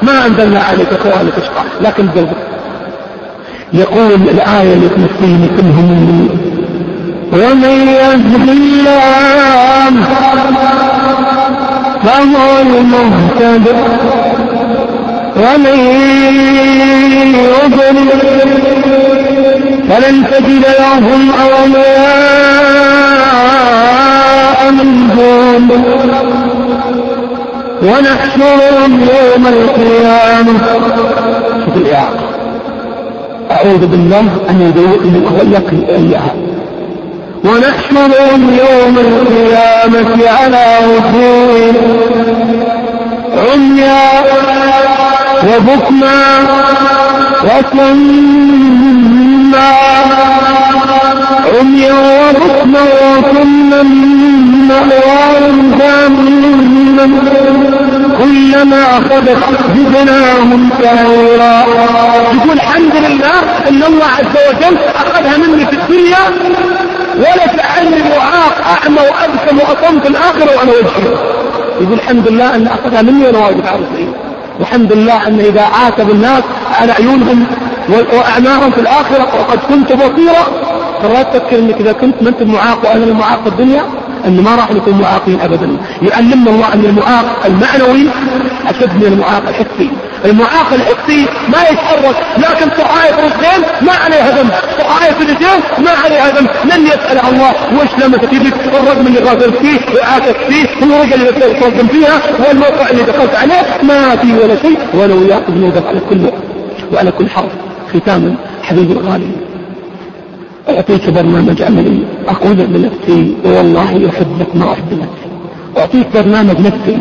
ما أنزلنا عليك القرآن لتشقى لكن قلبك. يقول الآية اللي تمثلني كلهم ومن يهد الله فهو المهتد ومن يضلل فلن تجد لهم أولياء من دون ونحشرهم يوم القيامة. شوف الإعاقة. أعوذ بالله أن يدوقني وإياك إياها ونحشرهم يوم القيامة على وجوههم. عميا وبكما وصما عميا وبكما وصما مأواهم جهنم كلما أخذت زدناهم سعيرا. يقول الحمد لله أن الله عز وجل أخذها مني في الدنيا ولا فعلني معاق أعمى وأبكم واصم في الآخرة وأنا وجهي. يقول الحمد لله أن أخذها مني وأنا واقف على رجلي والحمد لله أن إذا عاتب الناس على عيونهم وأعمارهم في الآخرة وقد كنت بصيرا. فلا تفكر أنك إذا كنت ما أنت معاق وأنا المعاق في الدنيا أن ما راح نكون معاقين أبدا. يعلمنا الله أن المعاق المعنوي أشد من المعاق الحسي المعاق الحسي ما يتحرك لكن صحائف رجلين ما عليها ذنب. صحائف اليدين ما عليها ذنب. من يسأل الله وش لمست يدك الرقم اللي غادرت فيه وعاكس فيه الورقة اللي تقدم فيها والموقع اللي دخلت عليه ما في ولا شيء ولو يأخذ بنوقف على كل وعلى كل حرف ختاما حبيبي الغالي. أعطيك برنامج عملي أقول لنفسي والله يحبك ما أحب نفسي أعطيك برنامج نفسي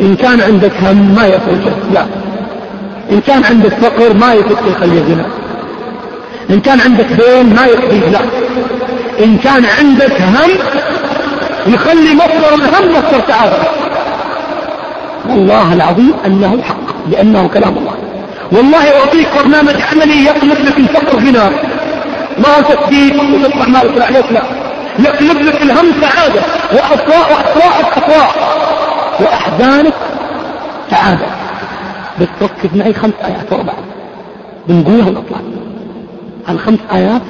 إن كان عندك هم ما يفرجك لا. إن كان عندك فقر ما يفك يخلي غنى إن كان عندك دين ما يقضيه لا. إن كان عندك هم يخلي مصدر الهم مصدر سعادة والله العظيم أنه حق لأنه كلام الله. والله أعطيك برنامج عملي يطلب لك الفقر غنى ما هو تثبيت وتطلع مالك عليك لا. يقلب لك الهم سعادة وأفراح وأفراحك أفراح وأحزانك سعادة. بس ركز معي خمس آيات ورا بعض. بنقولها ونطلع الخمس آيات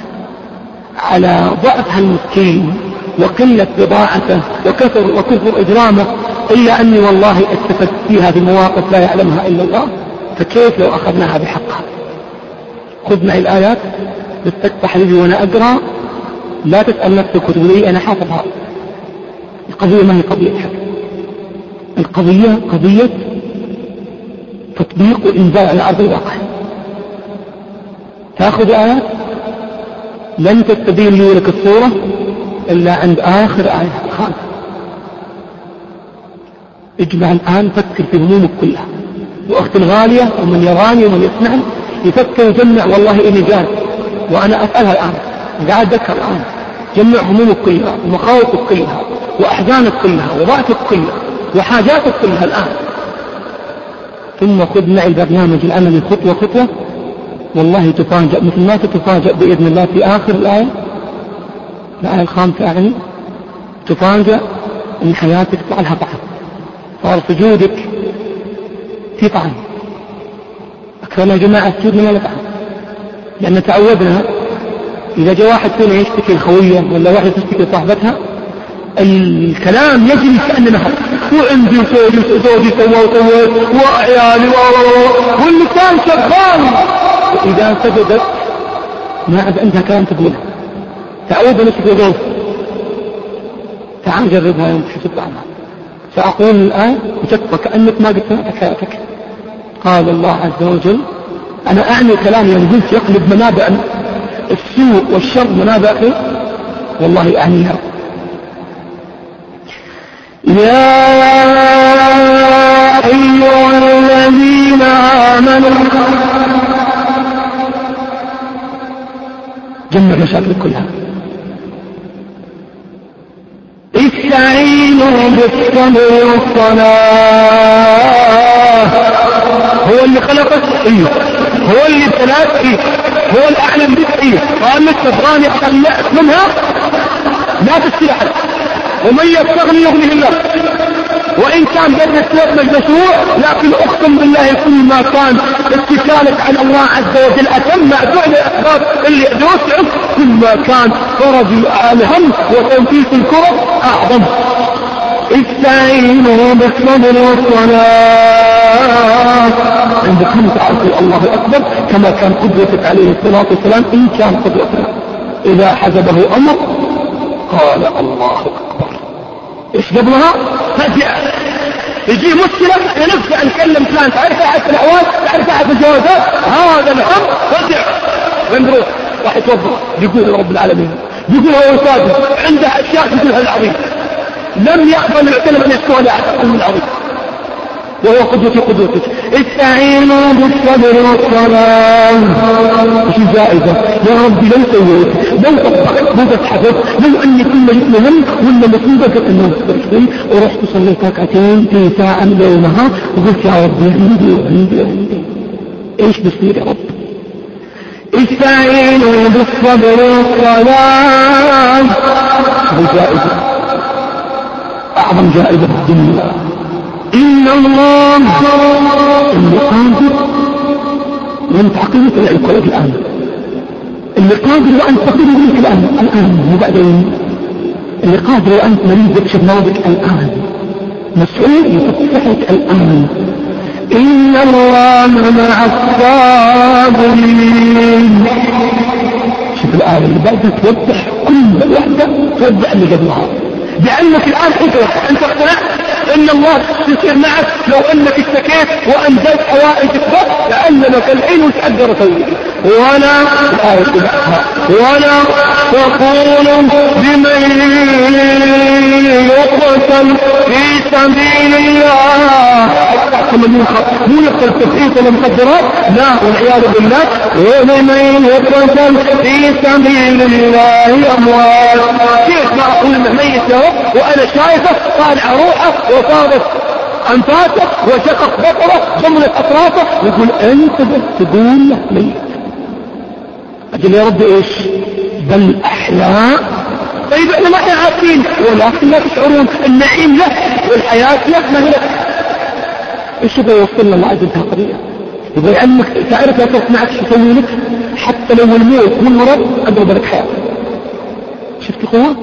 على ضعف هالمسكين وقلة بضاعته وكثر وكثر إجرامه إلا أني والله استفدت فيها بمواقف لا يعلمها إلا الله. فكيف لو أخذناها بحقها؟ خذ معي الآيات بس حبيبي وأنا أقرأ. لا تسأل نفسك وتقول لي أنا حافظها. القضية ما هي قضية حق. القضية قضية تطبيق وإنزال على أرض الواقع. تأخذ آيات لن تستبين لي لك الصورة إلا عند آخر آية. خالص. اجمع الآن فكر في همومك كلها. وأختي الغالية ومن يراني ومن يسمعني يفكر يجمع والله إني جاد وأنا أسألها الآن قاعد أذكر الآن جمع همومك كلها ومخاوفك كلها وأحزانك كلها وضعفك كلها وحاجاتك كلها الآن. ثم خذ معي البرنامج العملي خطوة خطوة. والله تفاجأ مثل ما تتفاجأ بإذن الله في آخر الآية. الآية الخامسة يعني تفاجأ أن حياتك طلع لها طعم صار سجودك في طعم. أكثر يا جماعة السجود من طعم. لأن تعودنا إذا جاء واحد فينا يشتكي الخوية ولا واحدة تشتكي صاحبتها الكلام يجري كأنه نهر وعندي وسوي زوجي سوى وسويت وعيالي واللسان شغال. وإذا سجدت ما عاد عندها كلام تقوله. تعود نشكي ضوف تعال جربها يوم تشوف طعمها سأقول الآن وتكفى كأنك ما قد سمعت قال الله عز وجل أنا أعني كلامي يوم قلت يقلب منابع السوء والشر منابع والله أعنيها يا أيها الذين آمنوا جمع مشاكل كلها. استعينوا بالصبر والصلاة. هو اللي خلقك؟ إيه. هو اللي ابتلاك إيه. هو الاعلم بك؟ إيه. قال لك تبغاني اطلعك منها؟ لا تستطيع ومن يستغني يغنيه الله. وإن كان بين الثلاث مشروع لكن أقسم بالله كل ما كان اتكالك على الله عز وجل أتم مع فعل الأسباب اللي يوسعك كل ما كان فرج الهم وتنفيذ الكرة أعظم. استعينوا بالصبر والصلاة عندك هم تعرفوا الله أكبر كما كان قدوتك عليه الصلاة والسلام إن كان قدوتك إذا حزبه أمر قال الله أكبر. إيش قبلها؟ فجأة. يجي مشكلة ينفع نكلم فلان تعرف أحد في الأحوال؟ تعرف أحد في الجوازات؟ هذا الهم فجأة وين نروح راح يتوضأ. يقول رب العالمين. يقول هو ساجد عنده أشياء تقولها العظيم. لم يقبل العلم أن لأحد من العظيم. وهو قدوتي قدوتك. استعينوا بالصبر والصلاة. وش الجائزة يا ربي لو سويت لو طبقت لو بتحفظ لو أني كل جسم هم ولا مصيبة انه استرسل ورحت صليت ركعتين في ساعة من يومها وقلت يا ربي عندي وعندي وعندي إيش بصير يا رب؟ استعينوا بالصبر والصلاة. الجائزة أعظم جائزة في الدنيا. إن الله اللي قادر وانت حقيقة العقولك الآن. اللي قادر وأنت فقير منك الآن. الآن وبعدين اللي قادر وأنت مريض مرضك الآن. مسؤول يفتحك الآن. إن الله مع الصابرين. شوف الآية اللي بعدها توضح كل وحدة توضح اللي قبلها. لأنك الآن حكرة أنت اقتنعت أن الله يصير معك لو أنك اشتكيت وأنزلت حوائجك بس لعلمك الحين وتقدر سوي ولا ولا تقول بمن يقتل في سبيل الله. مو يقتل تفحيص المخدرات لا والعياذ بالله. وبمن يقتل في سبيل الله أموال. كيف ما انه ميت وأنا شايفه طالع روحه وصارت أنفاسه وشقق بطره ضمنت أطرافه يقول أنت بس تقول له ميت أجل يا رب إيش؟ بل أحياء طيب إحنا ما إحنا عارفين. ولكن لا تشعرون النعيم له والحياة له. هي إيش يبغى يوصلنا الله عز وجل قضية يبغى يعلمك تعرف لا تصنعك شو يسوي لك؟ حتى لو الموت والمرض أقرب لك حياة. شفت اخوة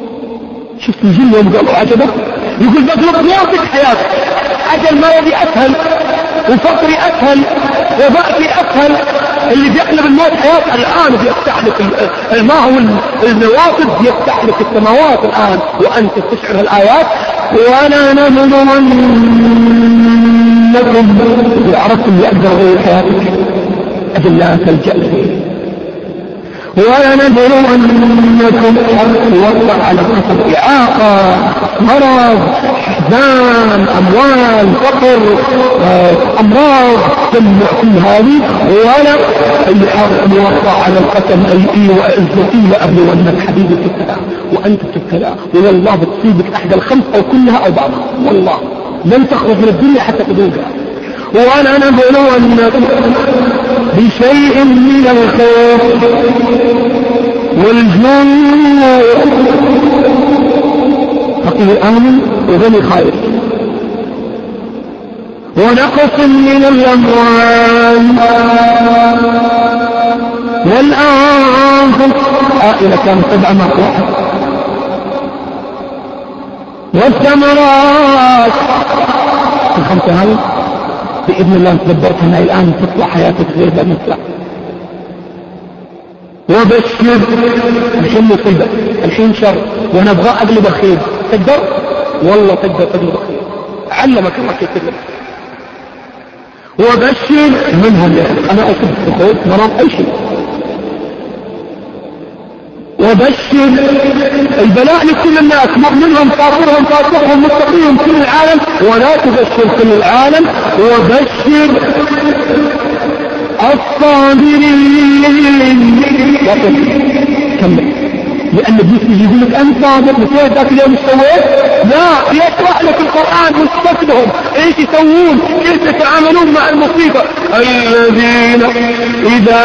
شفت الجن يوم قالوا عجبة؟ يقول بقلب موتك حياتك أجل مرضي اسهل وفقري اسهل وضعفي اسهل اللي بيقلب الموت حياة الآن بيفتح لك ما هو بيفتح لك السماوات الآن وأنت تشعر الآيات. ولا نبلونكم إذا عرفتم اللي أقدر غير حياتك. أجل لا تلجأ ولنبلونكم الوضع على حسب إعاقة مرض حزان أموال فقر آه، أمراض كل هذه. ولا موضع على القسم أي إي وعزتي لأبلونك حبيبي تبتلى وأنت تبتلى. والله بتصيبك أحد الخمس أو كلها أو بعضها. والله لن تخرج من الدنيا حتى تذوقها. ولنبلونكم بشيء من الخوف والجوع فقير آمن وغني خائف ونقص من الأموال والأنفس عائلة كانت سبع مرات. والثمرات. الخمسة هذه بإذن الله تدبرت أنها الآن تطلع حياتك غير نطلع وبشر الحين مصيبة الحين شر وأنا أبغى أقلب الخير. تقدر؟ والله تقدر تقلب الخير. علمك الله كيف تقلب وبشر منهم يعني أنا اصب بخوف مرض أي شيء. وبشر البلاء لكل الناس مؤمنهم كافرهم فاسقهم متقيهم كل العالم ولا تبشر كل العالم وبشر الصابرين. كمل. لأن ابليس يجي يقول لك أنت صادق نسيت ذاك اليوم إيش سويت؟ لا يشرح لك القرآن ويصف لهم إيش يسوون؟ كيف يتعاملون مع المصيبة؟ الذين إذا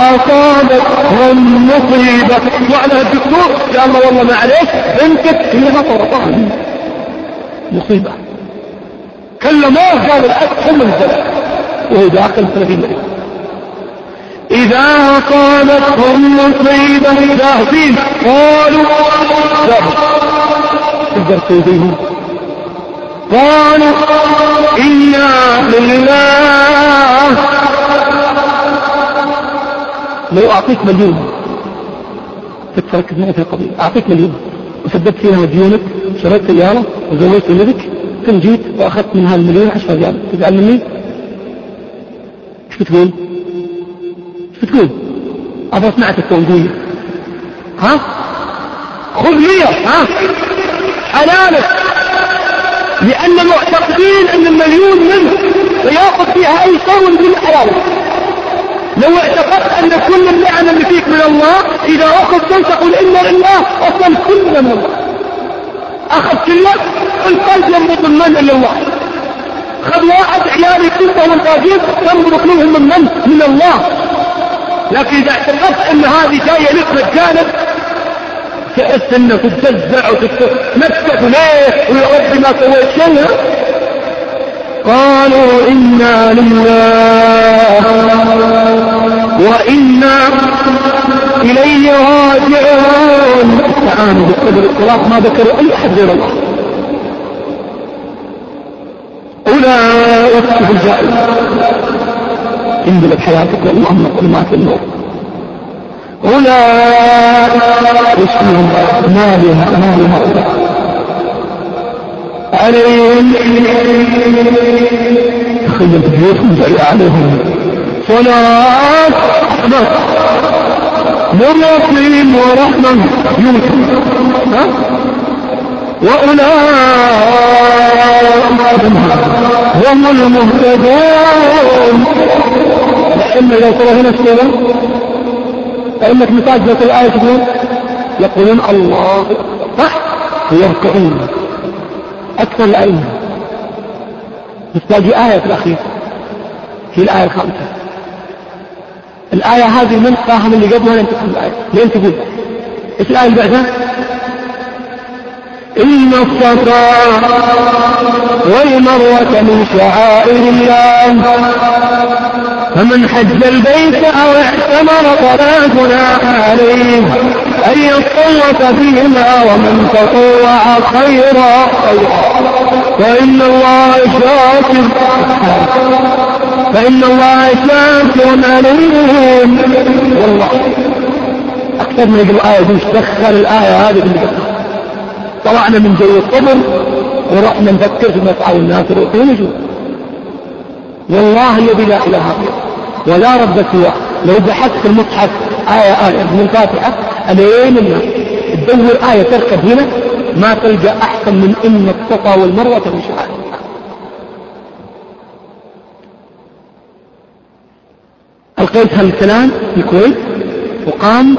أصابتهم مصيبة وعلى الدكتور يا الله والله معليش بنتك فيها سرطان مصيبة كلموه قال الأسهم من الزلال وهو داخل 30 مريض إذا أصابتهم مصيبة جاهزين قالوا توديهم قالوا إنا لله لو أعطيك مليون تتركز معي في القضية أعطيك مليون وسددت فيها ديونك شريت سيارة وزوجت ولدك ثم جيت وأخذت من هذا المليون 10 ريال تزعل مني؟ إيش بتقول؟ إيش بتقول؟ أبغى سمعت التونجية ها؟ خذ مية ها؟ حلالك لأن معتقدين أن المليون منه ويأخذ فيها أي شيء من حلالك لو اعتقدت أن كل النعم اللي فيك من الله إذا أخذ تقول إنا لله أصلا كلنا من الله أخذ كلك القلب ينبض من إلا الله خذ واحد عيالي كلهم الباقين ينبض منهم من من من الله لكن إذا اعتقدت أن هذه جاية لك مجانا تحس إنك تتجزع وتتمسك ليه؟ ويا ربي ما سويت شيء قالوا إنا لله وإنا إليه راجعون. تعالوا بالقدر الصلاة ما ذكروا أي أحد غير الله. أولئك في الجائزة انزلت حياتك اللهم كل ما في النور. أولئك اسمهم ما بها ما بها عليهم. تخيل بيوتهم جري عليهم. صلاة رحمة مرقيم ورحمة يوسف ها؟ وأولئك هم المهتدون. لأن لو ترى هنا السورة فإنك مساجدة الآية تقول يقولون؟ الله أكبر. ويركعون أكثر الأئمة. باقي آية في الأخير. هي الآية الخامسة. الآية هذه من فاهم اللي قبلها لين تفهم الآية. لين تقول. إيش الآية اللي بعدها؟ إن الصفا والمروة من شعائر الله. فمن حج البيت أو اعتمر فلا عليه أن يطوف فيهما ومن تطوع خيرا. فإن الله شاكر فإن الله شاكر عليم والله أكثر من الآية دي دخل الآية هذه؟ في طلعنا من جو الصبر ورحنا نفكر في مفعول الناس ونشوف والله الذي لا إله إلا ولا رب سواه. لو بحثت في المصحف آية آية من الفاتحة ألين تدور آية تركب هنا ما تلقى أحسن من إن الصفا والمروة من شعائر ألقيت هالكلام في الكويت وقام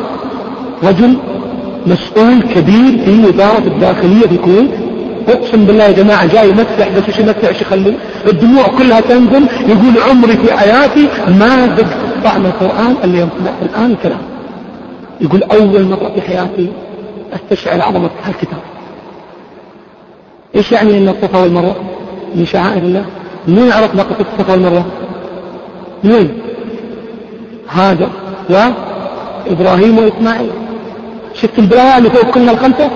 رجل مسؤول كبير في وزارة الداخلية في الكويت اقسم بالله يا جماعة جاي يمسح بس وش يمسح وش يخلي؟ الدموع كلها تنزل يقول عمري في حياتي ما ذقت طعم القرآن اللي يسمع الآن الكلام. يقول أول مرة في حياتي أستشعر عظمة هالكتاب إيش يعني إن الصفا والمروة؟ من شعائر الله. من يعرف لقطة الصفا والمروة؟ من وين هاجر وإبراهيم وإسماعيل. شفت البلايا اللي فوق كلها الخمسة؟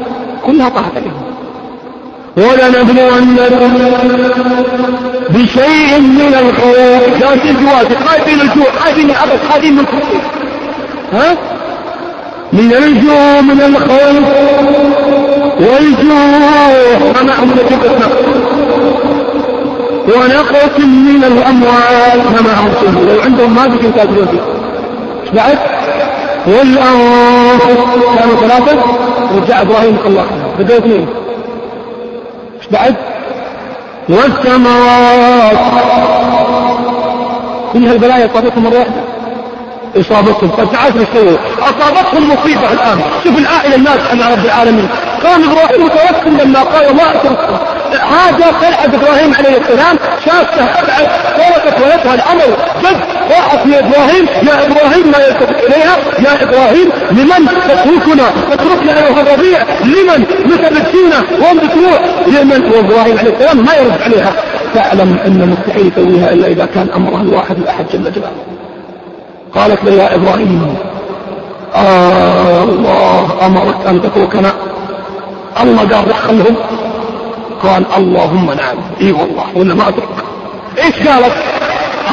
كلها طاعت عليهم. ولنبلونكم بشيء من الخوف لا الجواد خايفين الجوع. خايفين العبث خايفين من الخوف ها؟ من الجوع من الخوف والجوع معهم نتيجة ونقص من الأموال ما معهم شيء لو عندهم ما كاتبين فيه. إيش بعد؟ والأنفس. كانوا ثلاثة. رجع إبراهيم الله بدأ اثنين. بعد والثمرات. كل هالبلايا صابتهم مرة واحدة. إصابتهم. فتعرف إيش أصابتهم مصيبة الآن. شوف العائلة الناس عن رب العالمين. كان إبراهيم متوكل لما قال ما أترككم هذا طلعت إبراهيم عليه السلام شافته أبعد صارت ولدها الأمر. جد راحت يا إبراهيم يا إبراهيم ما يلتفت إليها يا إبراهيم لمن تتركنا؟ تتركنا أيها الربيع لمن؟ وين بتروح. لمن؟ وإبراهيم عليه السلام ما يرد عليها. تعلم أن مستحيل يسويها إلا إذا كان أمرها الواحد الأحد جل جلاله. قالت له يا إبراهيم آه الله أمرك أن تتركنا. الله قال خلهم قال اللهم نعم. إي والله ولا ما اترك إيش قالت؟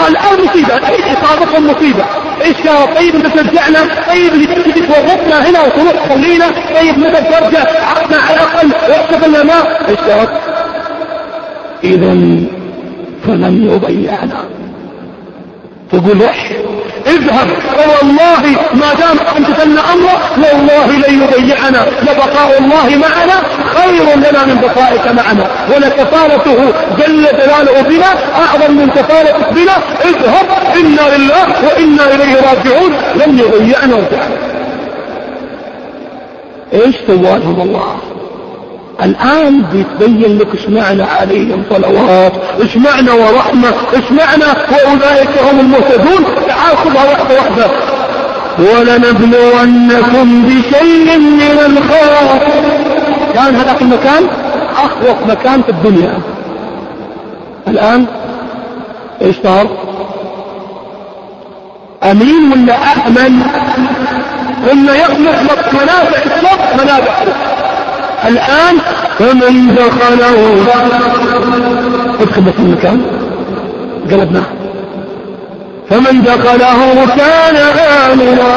الان مصيبة إيش اصابتهم مصيبة. إيش قالت؟ طيب انت ترجعنا طيب اللي تجي تورطنا هنا وتروح تخلينا طيب متى ترجع عقنا على الأقل واحتفلنا ما. إيش قالت؟ اذا فلن يضيعنا. تقول اح اذهب. والله ما دام امتثلنا أمره والله لن يضيعنا. لبقاء الله معنا خير لنا من بقائك معنا. ولكفالته جل جلاله بنا أعظم من كفالتك بنا. اذهب إنا لله وإنا إليه راجعون. لن يضيعنا. إيش؟ سوى لهم الله. الآن بيتبين لك إيش معنى عليهم صلوات إيش معنى ورحمة إيش معنى وأولئك هم المهتدون تعال خذها واحدة واحدة. ولنبلونكم بشيء من الخوف. كان هذاك المكان أخوف مكان في الدنيا. الآن إيش صار؟ أمين ولا أأمن؟ إن يخلق منافع الصبح منافع الصبح الآن فمن دخله أدخل بس المكان. قلبناه فمن دخله كان آمنا.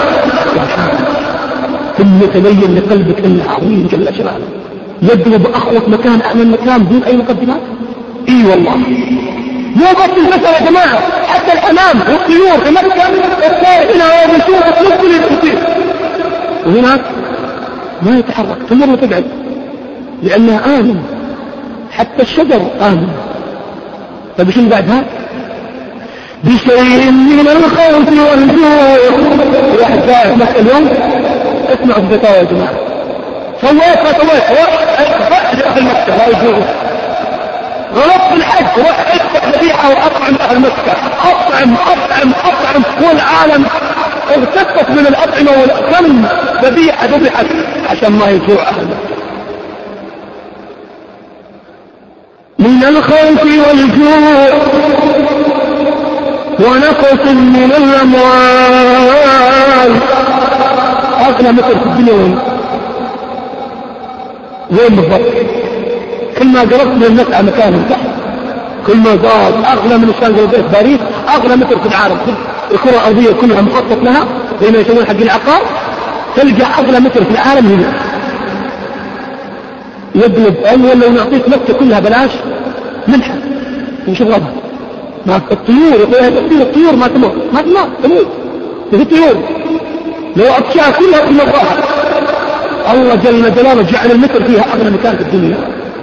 ثم تبين لقلبك انه عظيم جل جلاله يبدو بأخوة مكان أمن مكان بدون أي مقدمات. إي والله. مو بس المسألة يا جماعة حتى الحمام والطيور في مكة الطائر هنا ويشوف كل وهناك ما يتحرك تمر وتقعد. لأنها آمن حتى الشجر آمن طيب شنو بعدها؟ بشيء من الخوف والجوع. مكة اليوم اسمعوا الفتاوى يا جماعة. سويت ما سويت روح أهل مكة لا يجوع غلط في الحج روح افتح ذبيحة وأطعم أهل مكة. أطعم أطعم أطعم. والعالم اغتفت من الأطعمة والكم ذبيحة ذبحت عشان ما يجوع أهل من الخوف والجوع ونقص من الأموال. أغلى مثل في الدنيا. وين وين بالضبط؟ كل ما قربت من المسعى مكان تحت كل ما زاد. أغلى من الشان البيت باريس. أغلى متر في العالم. الكرة الأرضية كلها مخطط لها. زي ما يسمون حق العقار. تلقى أغلى متر في العالم هنا. يبلغ أن لو نعطيك مكة كلها بلاش منحة. وش غضب ما الطيور يقول الطيور ما تموت. ما تموت تموت. في الطيور. لو أبشاها كلها في مضاها الله جل جلاله جعل المتر فيها أغلى مكان في الدنيا.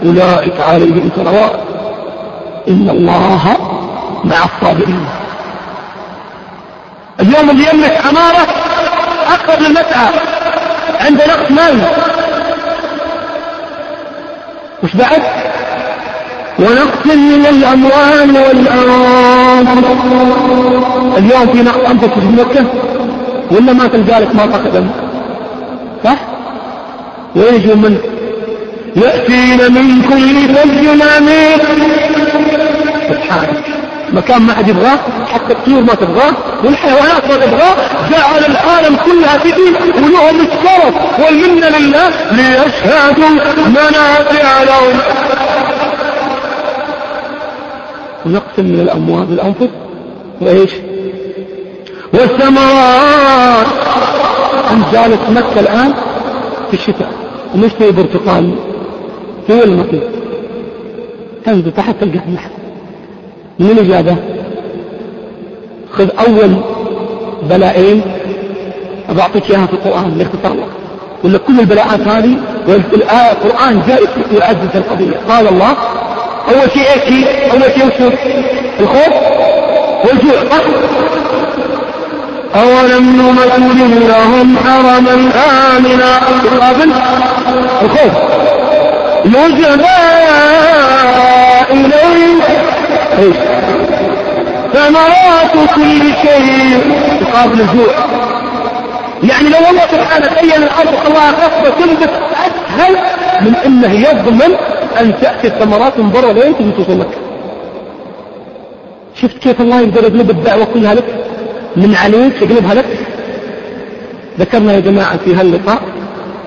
أولئك عليهم صلوات. إن الله مع الصابرين. اليوم اللي يملك عمارة أقرب للمسعى عند نقص مال وش بعد؟ ونقص من الأموال والأنفس اليوم في نقص أنفس في مكة ولا ما تلقى لك ما قدم صح؟ ويجوا من؟ يأتين من كل فج عميق سبحانك مكان ما حد يبغاه حتى الطيور ما تبغاه والحيوانات ما تبغاه جعل العالم كلها دين ولهم الشرف والمنة لله ليشهدوا منافع لهم. ونقسم من الأموال والأنفس وإيش؟ والثمرات. أنزالت مكة الآن في الشتاء ومشتري برتقال في في تنزل تحت تلقى النحل من الإجابة خذ أول بلائين أعطيك إياها في القرآن لاختصار الله ولا كل البلاءات هذه والآية القرآن جاء يعزز القضية. قال الله أول شيء إيش أول شيء وشو؟ الخوف والجوع. صح أولم نمكن لهم حرما آمنا؟ قبل الخوف. يجبى إليه ثمرات كل شيء مقابل الجوع. يعني لو الله سبحانه بين الأرض الله غصبة تنبت أسهل من إنه يضمن أن تأتي الثمرات من برا لين تجي لك. شفت كيف الله يقدر يقلب الدعوة كلها لك؟ من عليك يقلبها لك؟ ذكرنا يا جماعة في هاللقاء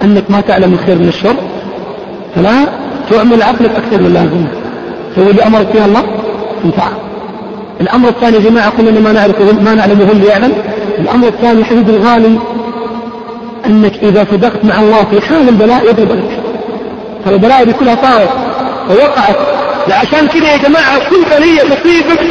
أنك ما تعلم الخير من الشر فلا تعمل عقلك أكثر من اللازم. سوي اللي أمرك فيها الله؟ انفع الأمر الثاني يا جماعة قلنا ما نعرفه ما نعلمه اللي يعلم الأمر الثاني حبيبي الغالي أنك إذا صدقت مع الله في حال البلاء يضرب لك. ترى البلاء دي كلها صارت ووقعت. عشان كذا يا جماعة كل بلية تصيبك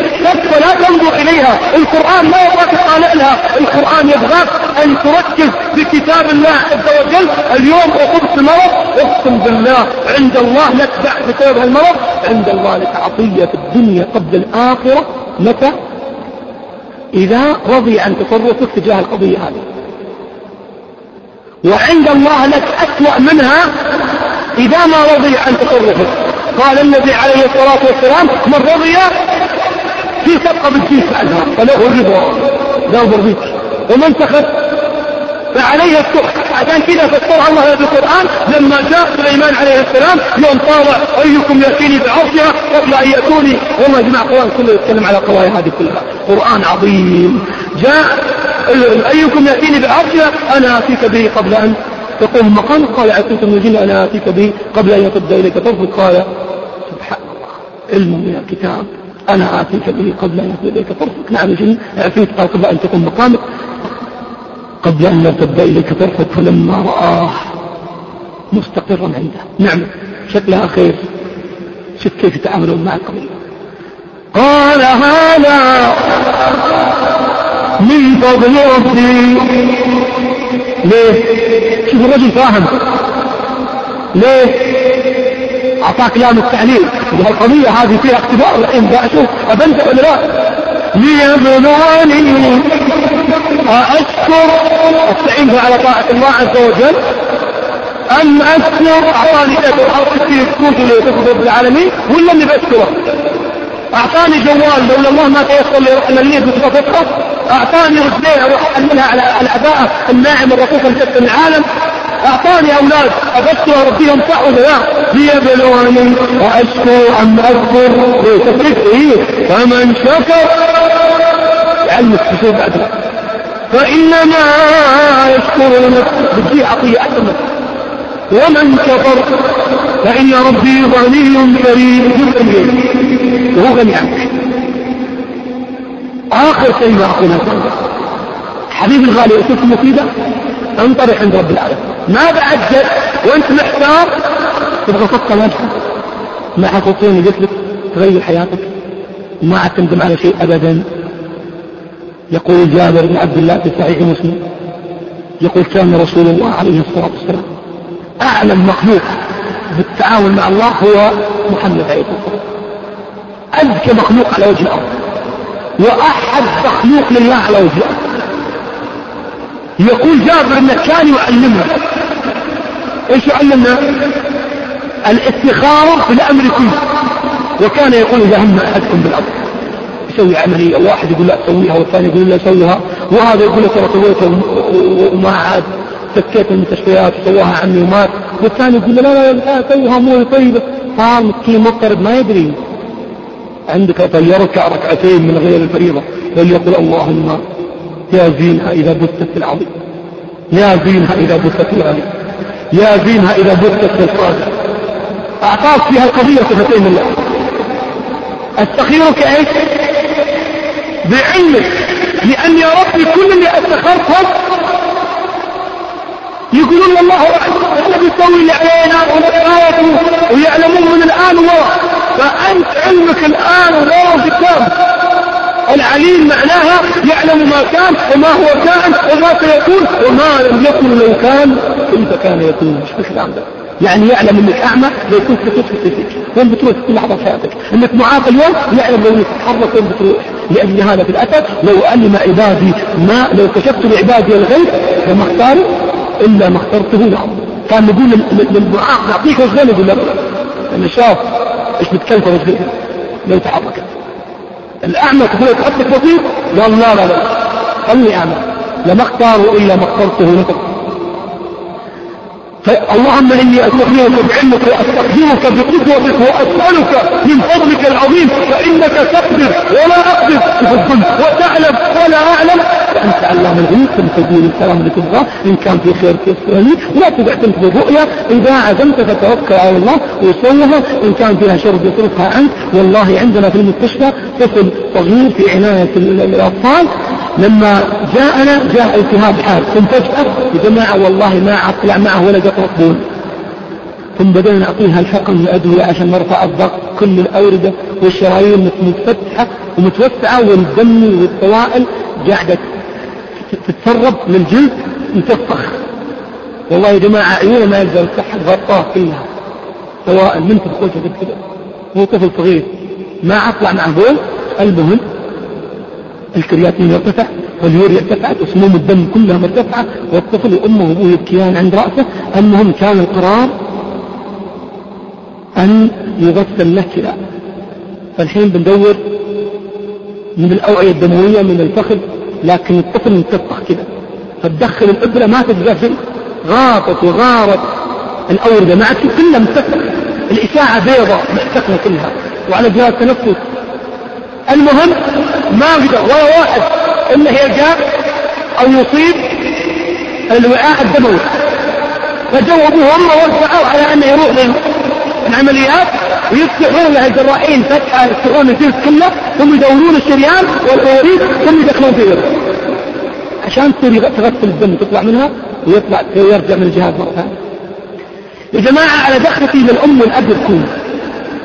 لا تنظر إليها. القرآن ما يبغاك تطالع لها القرآن يبغاك أن تركز بكتاب الله عز وجل. اليوم أصبت مرض أقسم بالله عند الله لك بعد بسبب هالمرض. عند الله لك عطية في الدنيا قبل الآخرة. متى؟ إذا رضي عن تصرفك تجاه القضية هذه. وعند الله لك أسوأ منها إذا ما رضي عن تصرفك. قال النبي عليه الصلاة والسلام من رضي في سبقة بالجيش عنها. فله الرضا لا برضيك ومن سخط فعليه السخط عشان كذا فسرها الله في القرآن لما جاء سليمان عليه السلام يوم طالع أيكم يأتيني بعرشها قبل أن يأتوني. والله يا جماعة القرآن كله يتكلم على القضايا هذه كلها. قرآن عظيم. جاء أيكم يأتيني بعرشها أنا أتيك به قبل أن تقوم مقام. قال عفريت من الجن أنا آتيك به قبل أن يرتد إليك طرفك. قال سبحان الله علم من الكتاب. أنا آتيك به قبل أن يرتد إليك طرفك. نعم الجن قال قبل أن تقوم مقامك. قبل أن يرتد إليك طرفك فلما رآه مستقرا عنده. نعم شكلها خير. شوف كيف يتعاملون مع القضية قال هذا من فضل ربي. ليه؟ شوف الرجل فاهم. ليه؟ أعطاك لام التعليل القضية هذه فيها اختبار الحين أشوف ابنت ولا لا. ليبلوني أشكر استعين على طاعة الله عز وجل أم أشكر أعطاني أجر أو تسير تكون لتفضل بالعالمين ولا أني بأشكره؟ أعطاني جوال لولا الله ما تيسر لي أروح الملية بصفتها أعطاني رجلين أروح أحملها على الأعداء الناعم الرقيق الجد العالم أعطاني أولاد أبدت أربيهم صح ولا لا ليبلوني وأشكر أم أكفر تفرق إيه؟ فمن شكر علمك بشيء بعد. فإنما يشكر لنفسه. بتجي عطية أحسن ومن كفر فإن ربي غني كريم. وهو غني عنك. آخر كلمة أقولها حبيبي الغالي أشوف مفيدة انطرح عند رب العالمين. ما بعد وانت محتار. تبغى صفقة واضحة ما حقوقين قلت لك تغير حياتك. ما عاد تندم على شيء أبدا. يقول جابر بن عبد الله في صحيح مسلم يقول كان رسول الله عليه الصلاة والسلام أعلم مخلوق بالتعاون مع الله هو محمد عليه الصلاة والسلام. أذكى مخلوق على وجه الأرض وأحد مخلوق لله على وجه الأرض. يقول جابر إنه كان يعلمنا. إيش يعلمنا؟ الاستخارة في الأمر كله. وكان يقول اذا هم أحدكم بالامر يسوي عملية واحد يقول لا تسويها والثاني يقول لا سويها وهذا يقول له ترى سويتها وما عاد سكيت المستشفيات وسواها عني ومات. والثاني يقول لا لا لا سويها مو طيبة. صار مسكين مضطرب ما يدري. عندك طيرك ركعتين من غير الفريضة. فليقول اللهم يا زينها إذا بثت في العظيم يا زينها إذا بثت في العظيم يا زينها إذا بثت في الصادق أعطاك فيها القضية صفتين الله. أستخيرك إيش بعلمك لأن يا ربي كل اللي أستخرتهم يقولون الله أعلم إحنا بنسوي اللي علينا ويعلمون من الآن ورا فأنت علمك الآن ورا قدام العليم معناها يعلم ما كان وما هو كان وما سيكون وما لم يكن لو كان. كيف كان يكون مش فكرة عندك. يعني يعلم إنك أعمى لو كنت تترك تفكر وين بتروح في كل لحظة في حياتك؟ إنك معاق اليوم يعلم لو إنك تتحرك وين بتروح؟ لأجل هذا في الأثر لو علم عبادي ما لو كشفت لعبادي الغيب لما اختاروا إلا ما اخترته لهم كان نقول للمعاق نعطيك وش يقول لا أنا شاف إيش بتكلفه وش لو تحركت الأعمى تقول تحطك بسيط قال لا لا لا. خلني أعمى. لما اختاروا إلا ما اخترته لكم اللهم إني أستغفرك بعلمك وأستقدرك بقدرتك وأسألك من فضلك العظيم فإنك تقدر ولا أقدر تفضل وتعلم ولا أعلم. وأنت علام الغيوب تقول الكلام اللي تبغاه إن كان في خير تيسر لي ولا تقعد بالرؤيا إذا عزمت فتوكل على الله وسوها إن كان فيها شر يصرفها عنك. والله عندنا في المستشفى طفل صغير في عناية الأطفال. لما جاءنا جاء التهاب حاد. فجأة يا جماعة والله ما عاد طلع معه ولا قطرة بول ثم بدأنا نعطيها الحقن والأدوية عشان نرفع الضغط. كل الأوردة والشرايين متفتحة ومتوسعة والدم والسوائل قاعدة تتسرب للجلد متفخ والله يا جماعة عيونه ما يقدر يفتحها غطاه كلها. سواء من تدخل كذا هو طفل صغير. ما أطلع معه بول المهم الكرياتين يرتفع واليوريا ارتفعت وسموم الدم كلها مرتفعة والطفل وأمه وأبوه يبكيان عند رأسه المهم كان القرار أن يغسل له كذا فالحين بندور من الأوعية الدموية من الفخذ لكن الطفل متفخ كذا فتدخل الإبرة ما تتغسل غاطت وغارت الأوردة معك كلها متفخ الإشاعة بيضة محتقنة كلها. وعلى جهاز تنفس. المهم ما قدر ولا واحد هي جاء أو يصيب الوعاء الدموي. فجاوبوه هم وزعوا على أنه يروح للعمليات ويفتحون له الجراحين فتحة يفتحون الجلد كله ثم يدورون الشريان والقوارير ثم يدخلون فيه. عشان تصير تغسل الدم وتطلع منها ويطلع ويرجع من الجهاز مرة ثانية. يا جماعة على دخلتي للأم والأب تكون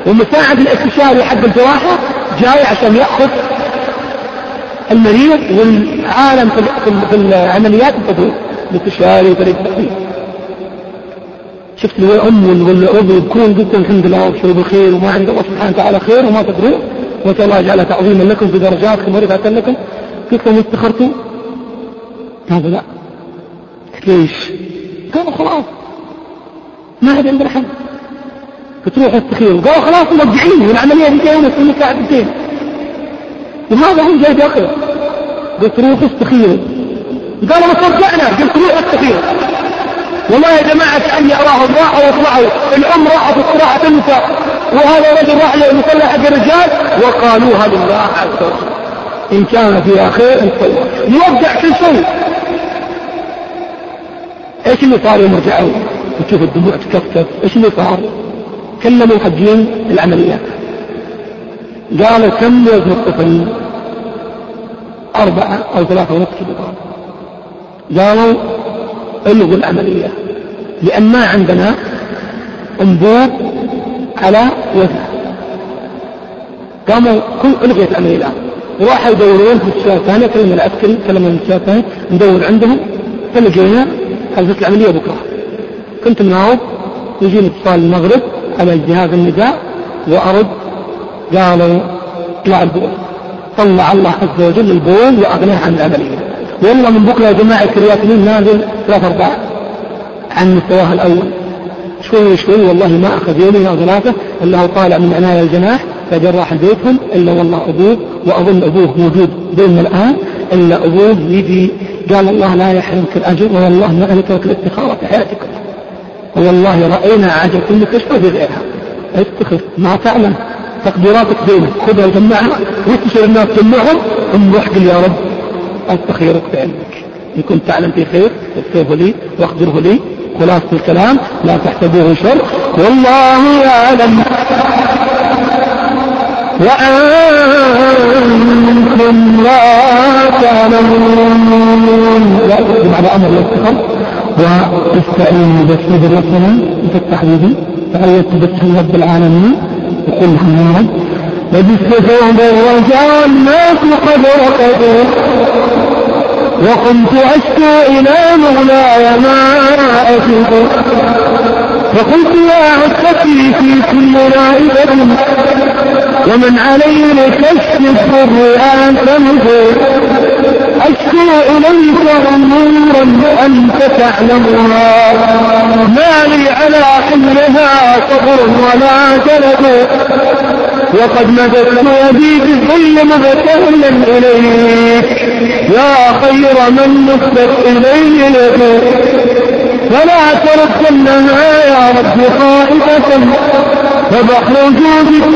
ومساعد الاستشاري حق الجراحة جاي عشان يأخذ المريض والعالم في, العمليات التدوير الاستشاري وطريق التدوير شفت الأم والأب يبكون قلت الحمد لله وابشروا بالخير وما عند الله سبحانه وتعالى خير وما تدرون وسأل الله جعل تعظيما لكم في درجاتكم ورفعة لكم. قلت لهم استخرتوا قالوا لا. ليش؟ قالوا خلاص. ما عاد عندنا حل بتروح استخير قالوا خلاص موقعيني والعملية انتهينا في ساعتين وهذا هو جاي داخل قلت روح استخير. قالوا بس رجعنا قلت روح استخير. والله يا جماعة كأني أراهم راحوا وطلعوا الأم راحت استراحة النساء وهذا الرجل راح للمصلى حق الرجال؟ وقالوها لله عز وجل. إن كان فيها خير نصور نوقع كل شيء. إيش اللي صار يوم رجعوا وتشوف الدموع تكفكف إيش اللي صار؟ كلموا حقين العمليات قال كم وزن الطفل أربعة أو ثلاثة ونصف كيلو قالوا ألغوا العملية لأن ما عندنا انبوب على وزنه قاموا كل ألغيت العملية. الآن وراحوا يدورون في الشارع الثانية كلم العسكري كلم الشارع الثاني ندور عندهم فلقينا حدثت العملية بكرة. كنت مناوب يجيني اتصال المغرب على جهاز النداء وأرد قالوا اطلع البول طلع الله عز وجل البول وأغناه عن العملية والله من بكرة يا جماعة الكرياتين نازل ثلاث أرباع عن مستواها الأول. شوي شوي والله ما أخذ يومين أو ثلاثة إلا هو طالع من عناية الجناح فجراح بيتهم إلا والله أبوه وأظن أبوه موجود بيننا الآن إلا أبوه يجي قال الله لا يحرمك الأجر والله ما أنكرك الاستخارة في حياتك والله رأينا عجب في المستشفى في غيرها. استخر ما تعلم. تقديراتك بينك خذها وجمعها واستشير الناس جمعهم ثم قل يا رب استخيرك بعلمك. إن كنت تعلم في خير اكتبه لي واقدره لي. خلاصة الكلام لا تحسبوه شر. والله يعلم. وأنتم لا تعلمون. لا تقدم على أمر الاستخر واستعينوا بالصبر والصلاة في التحديد فأيت بسم رب العالمين؟ وقل يا رب لبست ثوب الرجاء الناس قد رقدوا وقمت أشكو إلى مولاي ما أجد فقلت يا عزتي في كل نائبة. ومن علي لكشف الضر آثمه أشكو إليك أمورا أنت تعلمها ما لي على حملها صبر ولا جلد. وقد مدت يدي بالظل مبتهلا إليك. يا خير من نفت إليه يدك فلا تردنها يا رب خائفة. فبحر جودك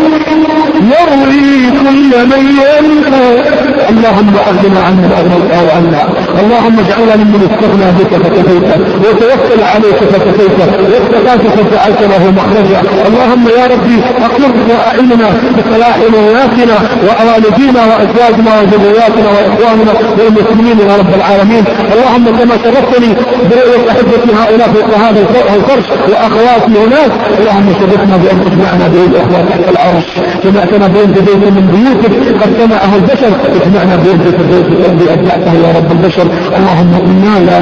يروي كل من ينفع اللهم أغننا عن من اغنيت عنا اللهم اجعلنا ممن استغنى بك فكفيت. وتوكل عليك فكفيت. واستغاثك فجعلت له مخرجا. اللهم يا ربي اقر واعيننا بصلاح نياتنا ووالدينا وازواجنا وذرياتنا واخواننا والمسلمين يا رب العالمين. اللهم كما شرفتني برؤية احبتي هؤلاء في هذا الفرش وأخواتي هناك. اللهم شرفنا بأن تجمعنا الاخوه تحت العرش. جمعتنا بين بيت من بيوتك. قد سمعه البشر. اجمعنا بين في الدوس الذي أبدعته يا رب البشر. اللهم إنا لا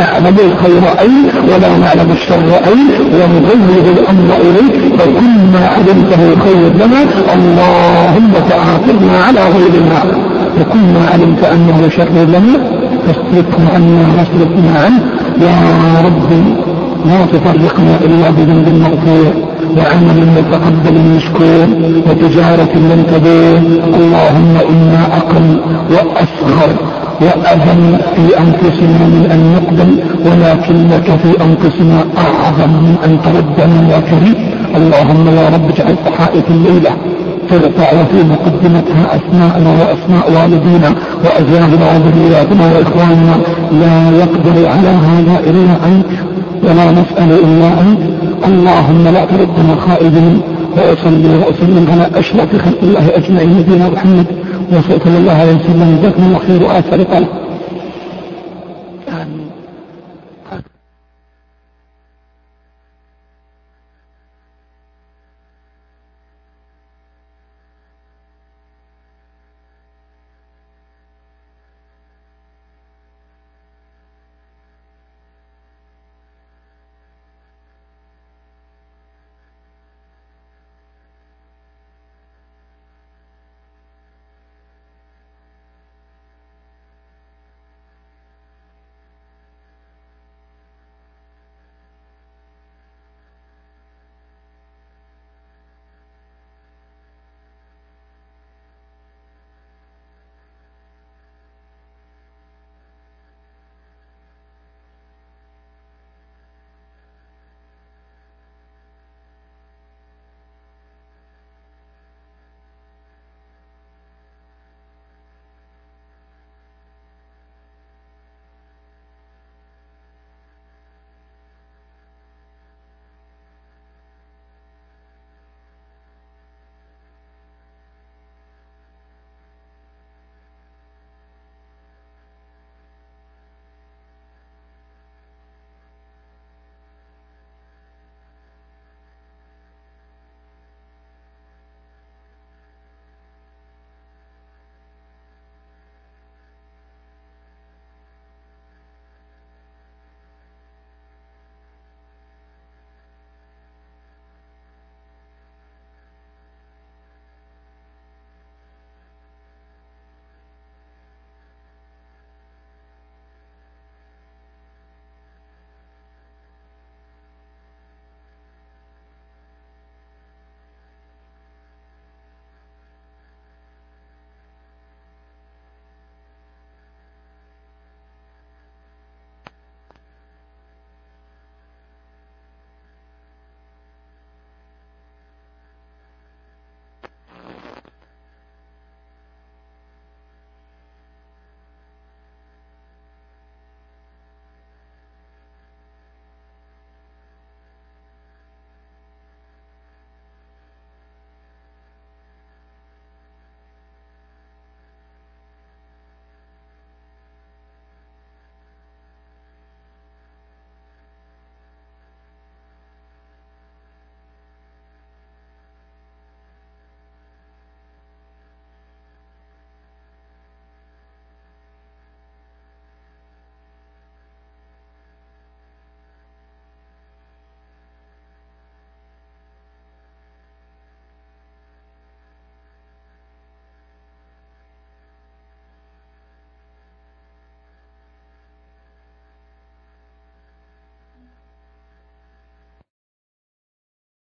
نعلم الخير أين ولا نعلم الشر أين ونغير الأمر إليك فكل ما علمته خير لنا اللهم تعاقبنا على غيرنا وكل ما علمت أنه شر لنا فاصرفه عنا واصرفنا عنه. يا ربي لا تفرقنا إلا بذنب مغفور وعمل متقبل مشكور وتجارة لن تبور اللهم إنا أقل وأصغر وأذن في أنفسنا من أن نقبل ولكنك في أنفسنا أعظم من أن تردنا يا كريم. اللهم يا رب اجعل صحائف الليلة ترفع في مقدمتها أسماءنا وأسماء والدينا وأزواجنا وذرياتنا وإخواننا. لا يقدر على هذا إلا أنت ولا نسأل إلا أنت. اللهم لا تردنا خائبين وأصلي وأسلم على أشرف خلق الله أجمعين نبينا محمد. وصلى الله عليه وسلم جزاكم الله خير وآثر